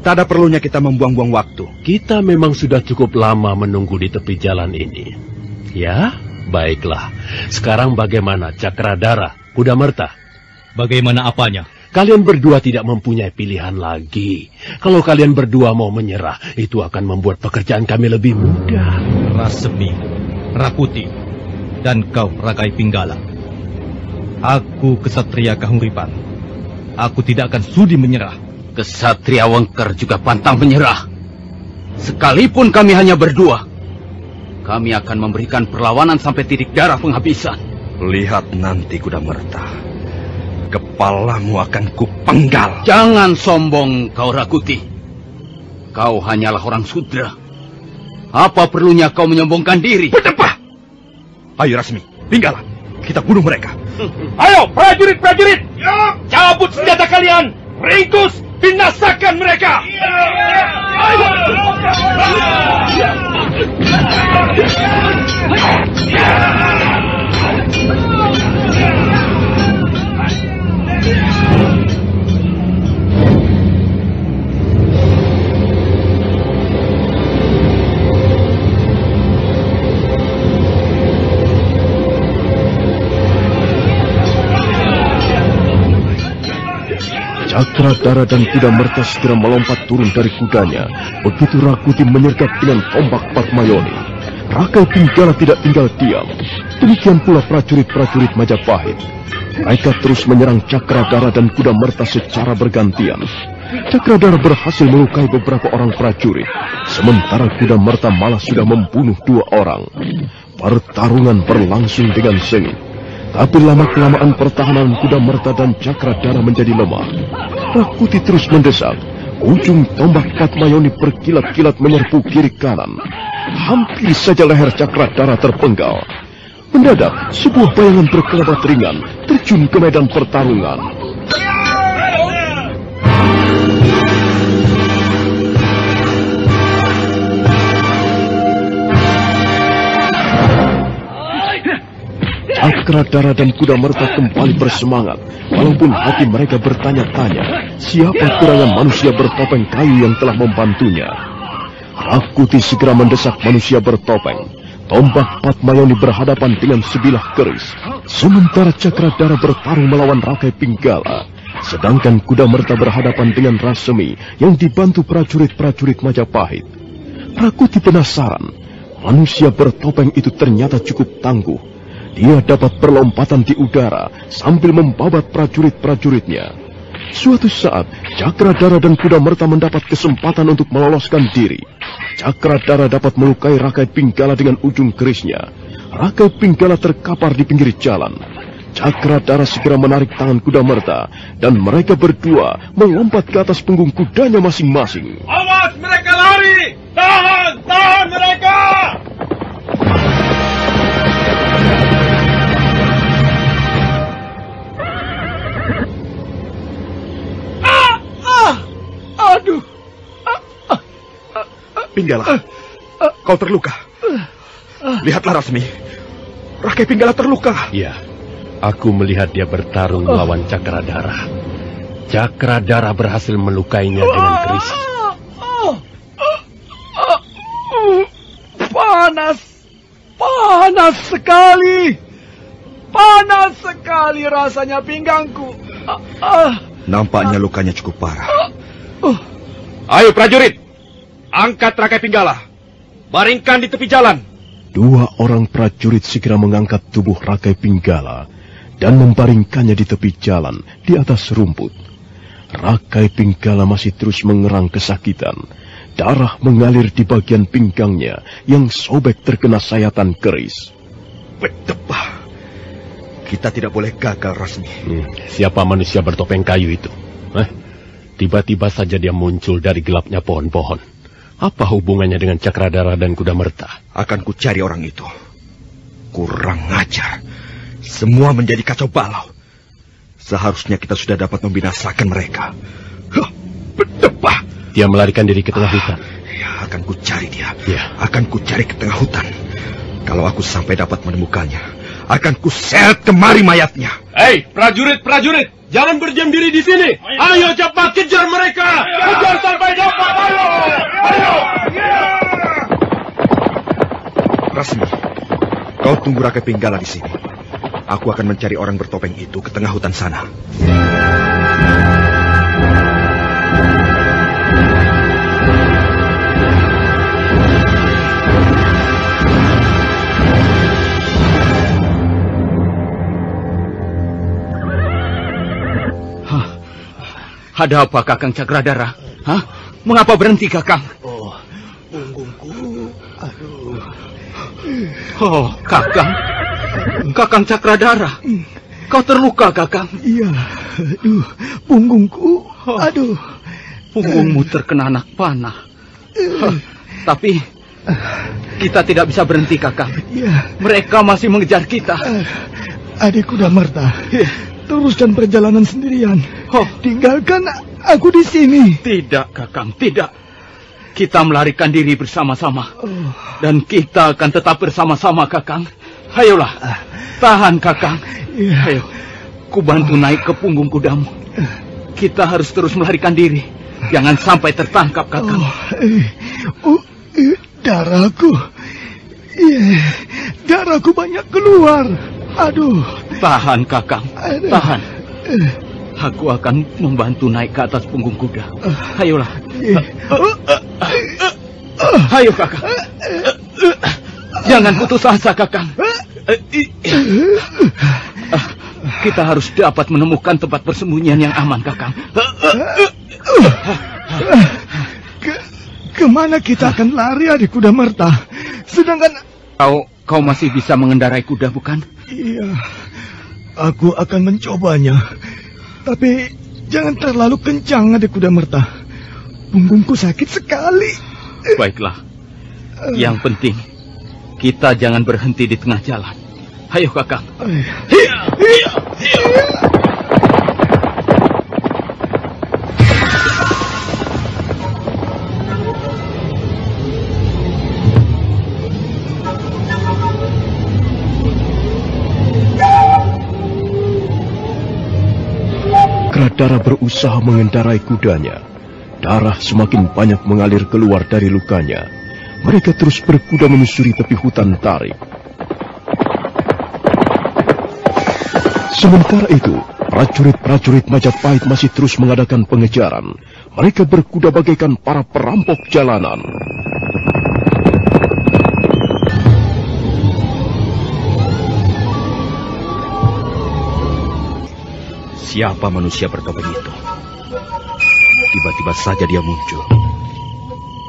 Tak ada perlunya kita membuang-buang waktu. Kita memang sudah cukup lama menunggu di tepi jalan ini. Ya, baiklah. Sekarang bagaimana Cakradara, Kuda Merta? Bagaimana apanya? Kalian berdua tidak mempunyai pilihan lagi. Kalau kalian berdua mau menyerah, itu akan membuat pekerjaan kami lebih mudah. Rasemi, Rakuti, dan kau Rakai Pinggala. Aku kesatria kahuripan. Aku tidak akan sudi menyerah. Kesatria Wengker juga pantang menyerah. Sekalipun kami hanya berdua, kami akan memberikan perlawanan sampai titik darah penghabisan. Lihat nanti kuda merta. Kepalamu akan kupenggal. Jangan sombong kau Rakuti. Kau hanyalah orang sudra. Apa perlunya kau menyombongkan diri? Berdempah! Ayo Rasmi, tinggallah. Kita bunuh mereka. Ayo, prajurit-prajurit! Ya. Cabut senjata kalian! Ringkus! Binasakan mereka! Ya. Ayo! Ya. Cakradara dan kuda merta segera melompat turun dari kudanya. Begitu Rakuti menyergap dengan tombak Patmayoni. Rakai Pinggala tidak tinggal diam. Demikian pula prajurit-prajurit Majapahit. Mereka terus menyerang Cakradara dan kuda merta secara bergantian. Cakradara berhasil melukai beberapa orang prajurit, sementara kuda merta malah sudah membunuh dua orang. Pertarungan berlangsung dengan sengit. Tapi lama-kelamaan pertahanan kuda merta dan cakradara menjadi lemah. Rakuti terus mendesak. Ujung tombak Patmayoni berkilat-kilat menyerbu kiri kanan. Hampir saja leher cakradara terpenggal. Mendadak, sebuah bayangan berkelebat ringan terjun ke medan pertarungan. Cakradara dan kuda merta kembali bersemangat, walaupun hati mereka bertanya-tanya, siapa kurangan manusia bertopeng kayu yang telah membantunya. Rakuti segera mendesak manusia bertopeng. Tombak Patmayoni berhadapan dengan sebilah keris, sementara Cakradara bertarung melawan Rakai Pinggala. Sedangkan kuda merta berhadapan dengan Rasemi yang dibantu prajurit-prajurit Majapahit. Rakuti penasaran, manusia bertopeng itu ternyata cukup tangguh. Dia dapat berlompatan di udara sambil membabat prajurit-prajuritnya. Suatu saat, Cakradara dan Kuda Merta mendapat kesempatan untuk meloloskan diri. Cakradara dapat melukai Rakai Pinggala dengan ujung kerisnya. Rakai Pinggala terkapar di pinggir jalan. Cakradara segera menarik tangan Kuda Merta, dan mereka berdua melompat ke atas punggung kudanya masing-masing. Awas mereka Aduh. Pinggala, kau terluka. Lihatlah Rasmi. Rakai Pinggala terluka. Iya, aku melihat dia bertarung melawan Cakradara. Cakradara berhasil melukainya dengan keris. Panas, panas sekali. Panas sekali rasanya pinggangku. Ah, Nampaknya lukanya cukup parah. Ayo prajurit, angkat Rakai Pinggala. Baringkan di tepi jalan. Dua orang prajurit segera mengangkat tubuh Rakai Pinggala dan membaringkannya di tepi jalan di atas rumput. Rakai Pinggala masih terus mengerang kesakitan. Darah mengalir di bagian pinggangnya yang sobek terkena sayatan keris. Betebah. Kita tidak boleh gagal, Rasmi. Hmm, siapa manusia bertopeng kayu itu? Eh, tiba-tiba saja dia muncul dari gelapnya pohon-pohon. Apa hubungannya dengan Cakradara dan Kuda Merta? Akan ku cari orang itu. Kurang ngajar. Semua menjadi kacau balau. Seharusnya kita sudah dapat membinasakan mereka. Huh, berdebah. Dia melarikan diri ke tengah hutan. Ya, akan ku cari dia. Ya. Akan ku cari ke tengah hutan. Kalau aku sampai dapat menemukannya, akan ku seret kemari mayatnya. Hei, prajurit-prajurit, jangan berdiam diri di sini. Ayo cepat kejar mereka. Kejar sampai dapat. Ayo. Ayo. Rasmi, kau tunggu Raka Pinggala di sini. Aku akan mencari orang bertopeng itu ke tengah hutan sana. Ada apa Kakang Cakradara? Hah? Mengapa berhenti Kakang? Oh, punggungku. Aduh. Oh, Kakang. Kakang Cakradara. Kau terluka, Kakang? Iya. Aduh, punggungku. Aduh. Punggungmu terkena anak panah. Hah, Tapi kita tidak bisa berhenti, Kakang. Iya. Mereka masih mengejar kita. Adikku Damarta. Teruskan perjalanan sendirian. Oh. Tinggalkan aku di sini. Tidak, Kakang, tidak. Kita melarikan diri bersama-sama. Oh. Dan kita akan tetap bersama-sama, Kakang. Ayolah, tahan, Kakang. Iya. Ayo, ku bantu naik ke punggung kudamu. Kita harus terus melarikan diri. Jangan sampai tertangkap, Kakang. Oh, eh, oh, eh, darahku. Iya, darahku banyak keluar. Aduh. Tahan, Kakang. Tahan. Aku akan membantu naik ke atas punggung kuda. Ayolah. Ayo kakak. Jangan putus asa kakak. Kita harus dapat menemukan tempat persembunyian yang aman kakak. Ke, ke mana kita akan lari adik kuda Merta? Sedangkan kau kau masih bisa mengendarai kuda bukan? Iya. Aku akan mencobanya. Tapi jangan terlalu kencang adik kuda Merta. Punggungku sakit sekali. Baiklah. Yang penting kita jangan berhenti di tengah jalan. Ayo kakak. Hiya, hiya, hiya. Kradara berusaha mengendarai kudanya. Darah semakin banyak mengalir keluar dari lukanya. Mereka terus berkuda menyusuri tepi hutan tarik. Sementara itu, prajurit-prajurit Majapahit masih terus mengadakan pengejaran. Mereka berkuda bagaikan para perampok jalanan. Siapa manusia bertopeng itu? Tiba-tiba saja dia muncul.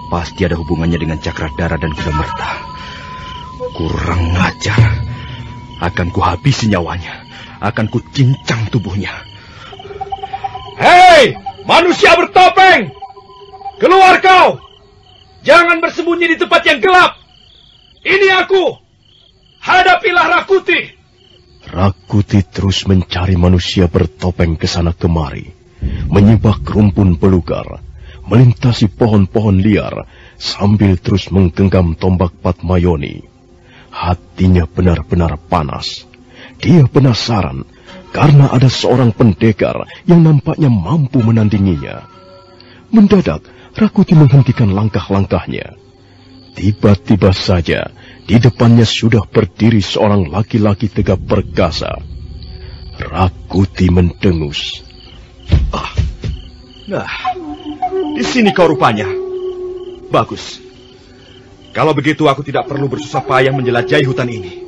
Pasti ada hubungannya dengan Cakradara dan Kuda Merta. Kurang ngajar. Akan kuhabisi nyawanya. Akan kucincang tubuhnya. Hei, manusia bertopeng! Keluar kau! Jangan bersembunyi di tempat yang gelap. Ini aku. Hadapilah Rakuti. Rakuti terus mencari manusia bertopeng ke sana kemari, menyibak rumpun pelukar, melintasi pohon-pohon liar, sambil terus menggenggam tombak Patmayoni. Hatinya benar-benar panas. Dia penasaran karena ada seorang pendekar yang nampaknya mampu menandinginya. Mendadak, Rakuti menghentikan langkah-langkahnya. Tiba-tiba saja, di depannya sudah berdiri seorang laki-laki tegap perkasa. Rakuti mendengus. Ah, nah, di sini kau rupanya. Bagus. Kalau begitu aku tidak perlu bersusah payah menjelajahi hutan ini.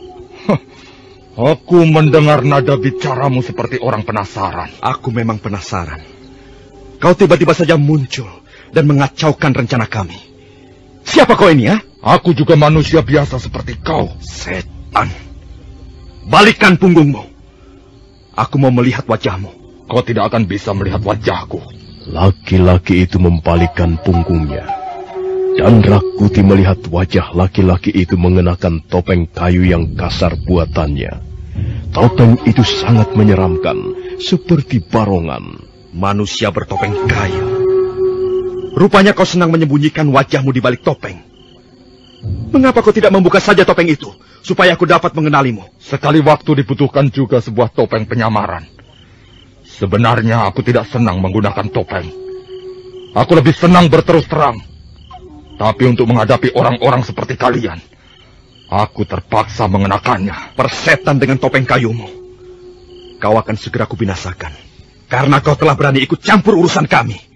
Aku mendengar nada bicaramu seperti orang penasaran. Aku memang penasaran. Kau tiba-tiba saja muncul dan mengacaukan rencana kami. Siapa kau ini ya? Aku juga manusia biasa seperti kau. Setan. Balikkan punggungmu. Aku mau melihat wajahmu. Kau tidak akan bisa melihat wajahku. Laki-laki itu membalikkan punggungnya. Dan Rakuti melihat wajah laki-laki itu mengenakan topeng kayu yang kasar buatannya. Topeng itu sangat menyeramkan, seperti barongan. Manusia bertopeng kayu. Rupanya kau senang menyembunyikan wajahmu di balik topeng. Mengapa kau tidak membuka saja topeng itu, supaya aku dapat mengenalimu? Sekali waktu dibutuhkan juga sebuah topeng penyamaran. Sebenarnya aku tidak senang menggunakan topeng. Aku lebih senang berterus terang. Tapi untuk menghadapi orang-orang seperti kalian, aku terpaksa mengenakannya. Persetan dengan topeng kayumu. Kau akan segera kubinasakan. Karena kau telah berani ikut campur urusan kami.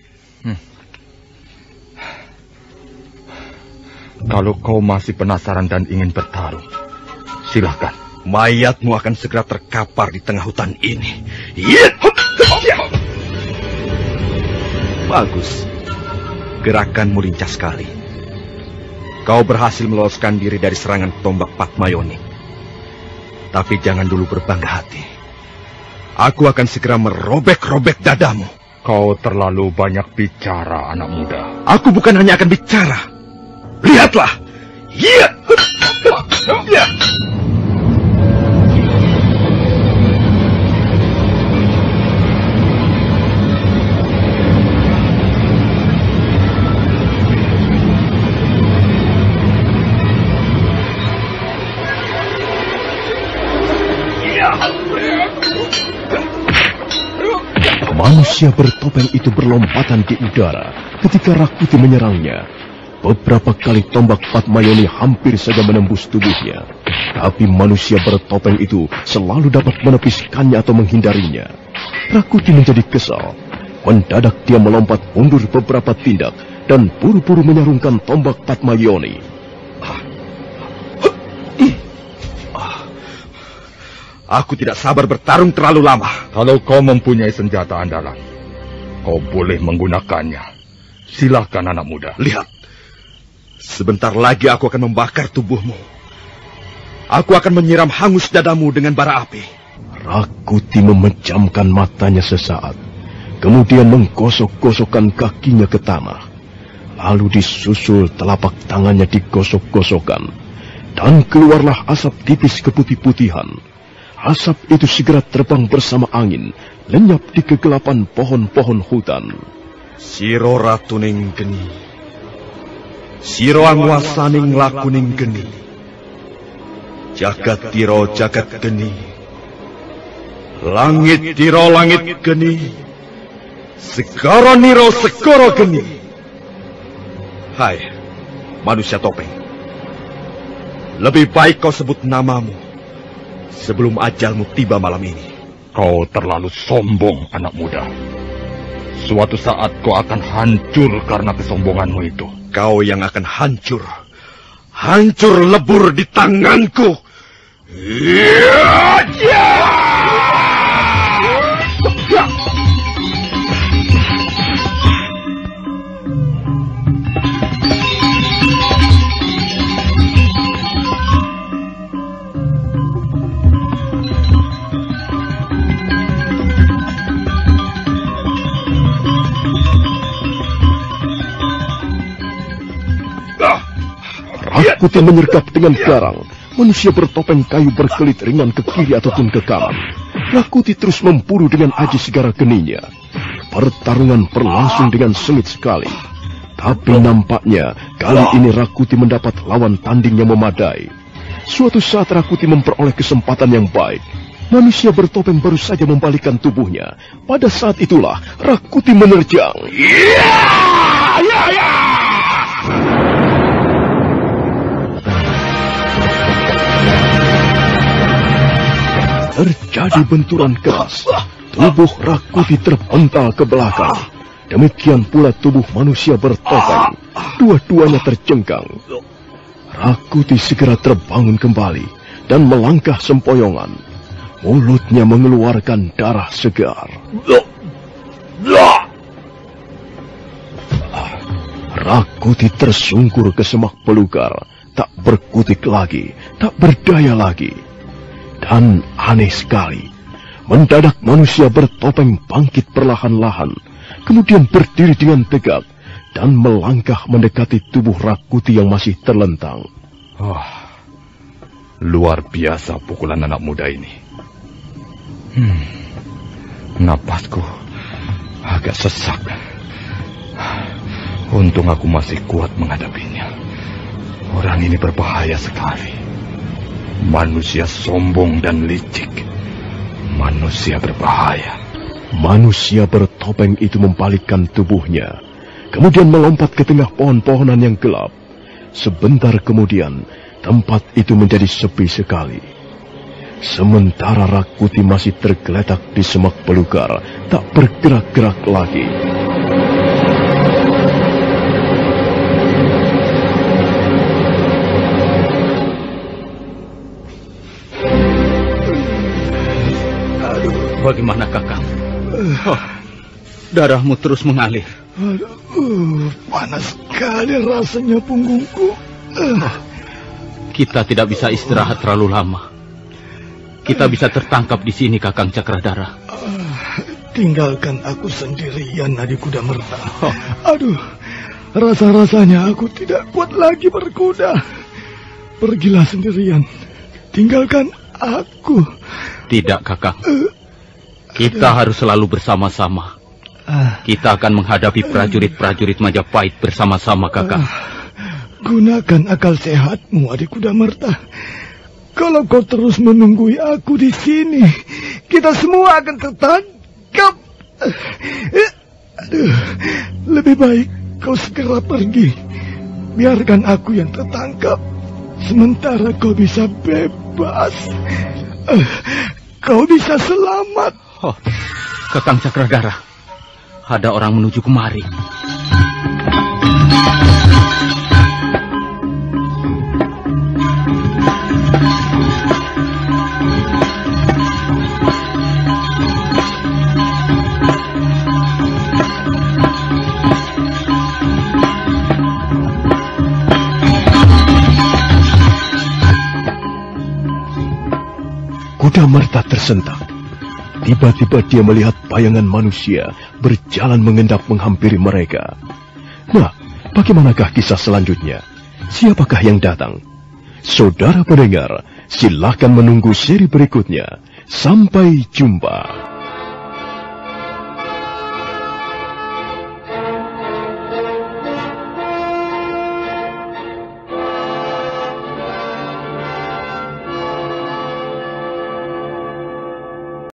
Kalau kau masih penasaran dan ingin bertarung, silahkan. Mayatmu akan segera terkapar di tengah hutan ini. Bagus. Gerakanmu lincah sekali. Kau berhasil meloloskan diri dari serangan tombak Patmayoni. Tapi jangan dulu berbangga hati. Aku akan segera merobek-robek dadamu. Kau terlalu banyak bicara, anak muda. Aku bukan hanya akan bicara. Lihatlah. Iya. Ya. Manusia bertopeng itu berlompatan di udara ketika Rakuti menyerangnya. Beberapa kali tombak Patmayoni hampir saja menembus tubuhnya. Tapi manusia bertopeng itu selalu dapat menepiskannya atau menghindarinya. Rakuti menjadi kesal. Mendadak dia melompat mundur beberapa tindak dan buru-buru menyarungkan tombak Patmayoni. Aku tidak sabar bertarung terlalu lama. Kalau kau mempunyai senjata andalan, kau boleh menggunakannya. Silahkan anak muda. Lihat, sebentar lagi aku akan membakar tubuhmu. Aku akan menyiram hangus dadamu dengan bara api. Rakuti memejamkan matanya sesaat, kemudian menggosok-gosokkan kakinya ke tanah. Lalu disusul telapak tangannya digosok-gosokkan, dan keluarlah asap tipis keputih-putihan. Asap itu segera terbang bersama angin, lenyap di kegelapan pohon-pohon hutan. Siro ratuning geni. Siro angwasaning lakuning geni. Jagat tiro jagat geni. Langit tiro langit geni. Segoro niro segoro geni. Hai, manusia topeng. Lebih baik kau sebut namamu sebelum ajalmu tiba malam ini. Kau terlalu sombong, anak muda. Suatu saat kau akan hancur karena kesombonganmu itu. Kau yang akan hancur. Hancur lebur di tanganku. Ya, ya. Rakuti menyergap dengan garang. Manusia bertopeng kayu berkelit ringan ke kiri ataupun ke kanan. Rakuti terus memburu dengan aji segara geninya. Pertarungan berlangsung dengan sengit sekali. Tapi nampaknya kali ini Rakuti mendapat lawan tanding yang memadai. Suatu saat Rakuti memperoleh kesempatan yang baik. Manusia bertopeng baru saja membalikkan tubuhnya. Pada saat itulah Rakuti menerjang. Ya, ya, ya. Terjadi benturan keras. Tubuh Rakuti terpental ke belakang. Demikian pula tubuh manusia bertopeng. Dua-duanya terjengkang. Rakuti segera terbangun kembali dan melangkah sempoyongan. Mulutnya mengeluarkan darah segar. Rakuti tersungkur ke semak belukar, tak berkutik lagi, tak berdaya lagi. Dan aneh sekali, mendadak manusia bertopeng bangkit perlahan-lahan, kemudian berdiri dengan tegak dan melangkah mendekati tubuh Rakuti yang masih terlentang. Oh, luar biasa pukulan anak muda ini. Hmm, napasku agak sesak. Untung aku masih kuat menghadapinya. Orang ini berbahaya sekali. Manusia sombong dan licik. Manusia berbahaya. Manusia bertopeng itu membalikkan tubuhnya, kemudian melompat ke tengah pohon-pohonan yang gelap. Sebentar kemudian, tempat itu menjadi sepi sekali. Sementara Rakuti masih tergeletak di semak belukar, tak bergerak-gerak lagi. Bagaimana kakak? Oh, darahmu terus mengalir. Aduh, panas sekali rasanya punggungku. Kita tidak bisa istirahat terlalu lama. Kita bisa tertangkap di sini, Kakang Cakradara. Tinggalkan aku sendirian, adik kuda merta. Oh. Aduh, rasa-rasanya aku tidak kuat lagi berkuda. Pergilah sendirian. Tinggalkan aku. Tidak, Kakang. Kita harus selalu bersama-sama. Kita akan menghadapi prajurit-prajurit Majapahit bersama-sama, Kakang. Gunakan akal sehatmu, adik kuda merta. Kalau kau terus menunggui aku di sini, kita semua akan tertangkap. Aduh, lebih baik kau segera pergi. Biarkan aku yang tertangkap. Sementara kau bisa bebas. Kau bisa selamat. Oh, Kakang Cakradara, ada orang menuju kemari. Kuda Merta tersentak. Tiba-tiba dia melihat bayangan manusia berjalan mengendap menghampiri mereka. Nah, bagaimanakah kisah selanjutnya? Siapakah yang datang? Saudara pendengar, silakan menunggu seri berikutnya. Sampai jumpa.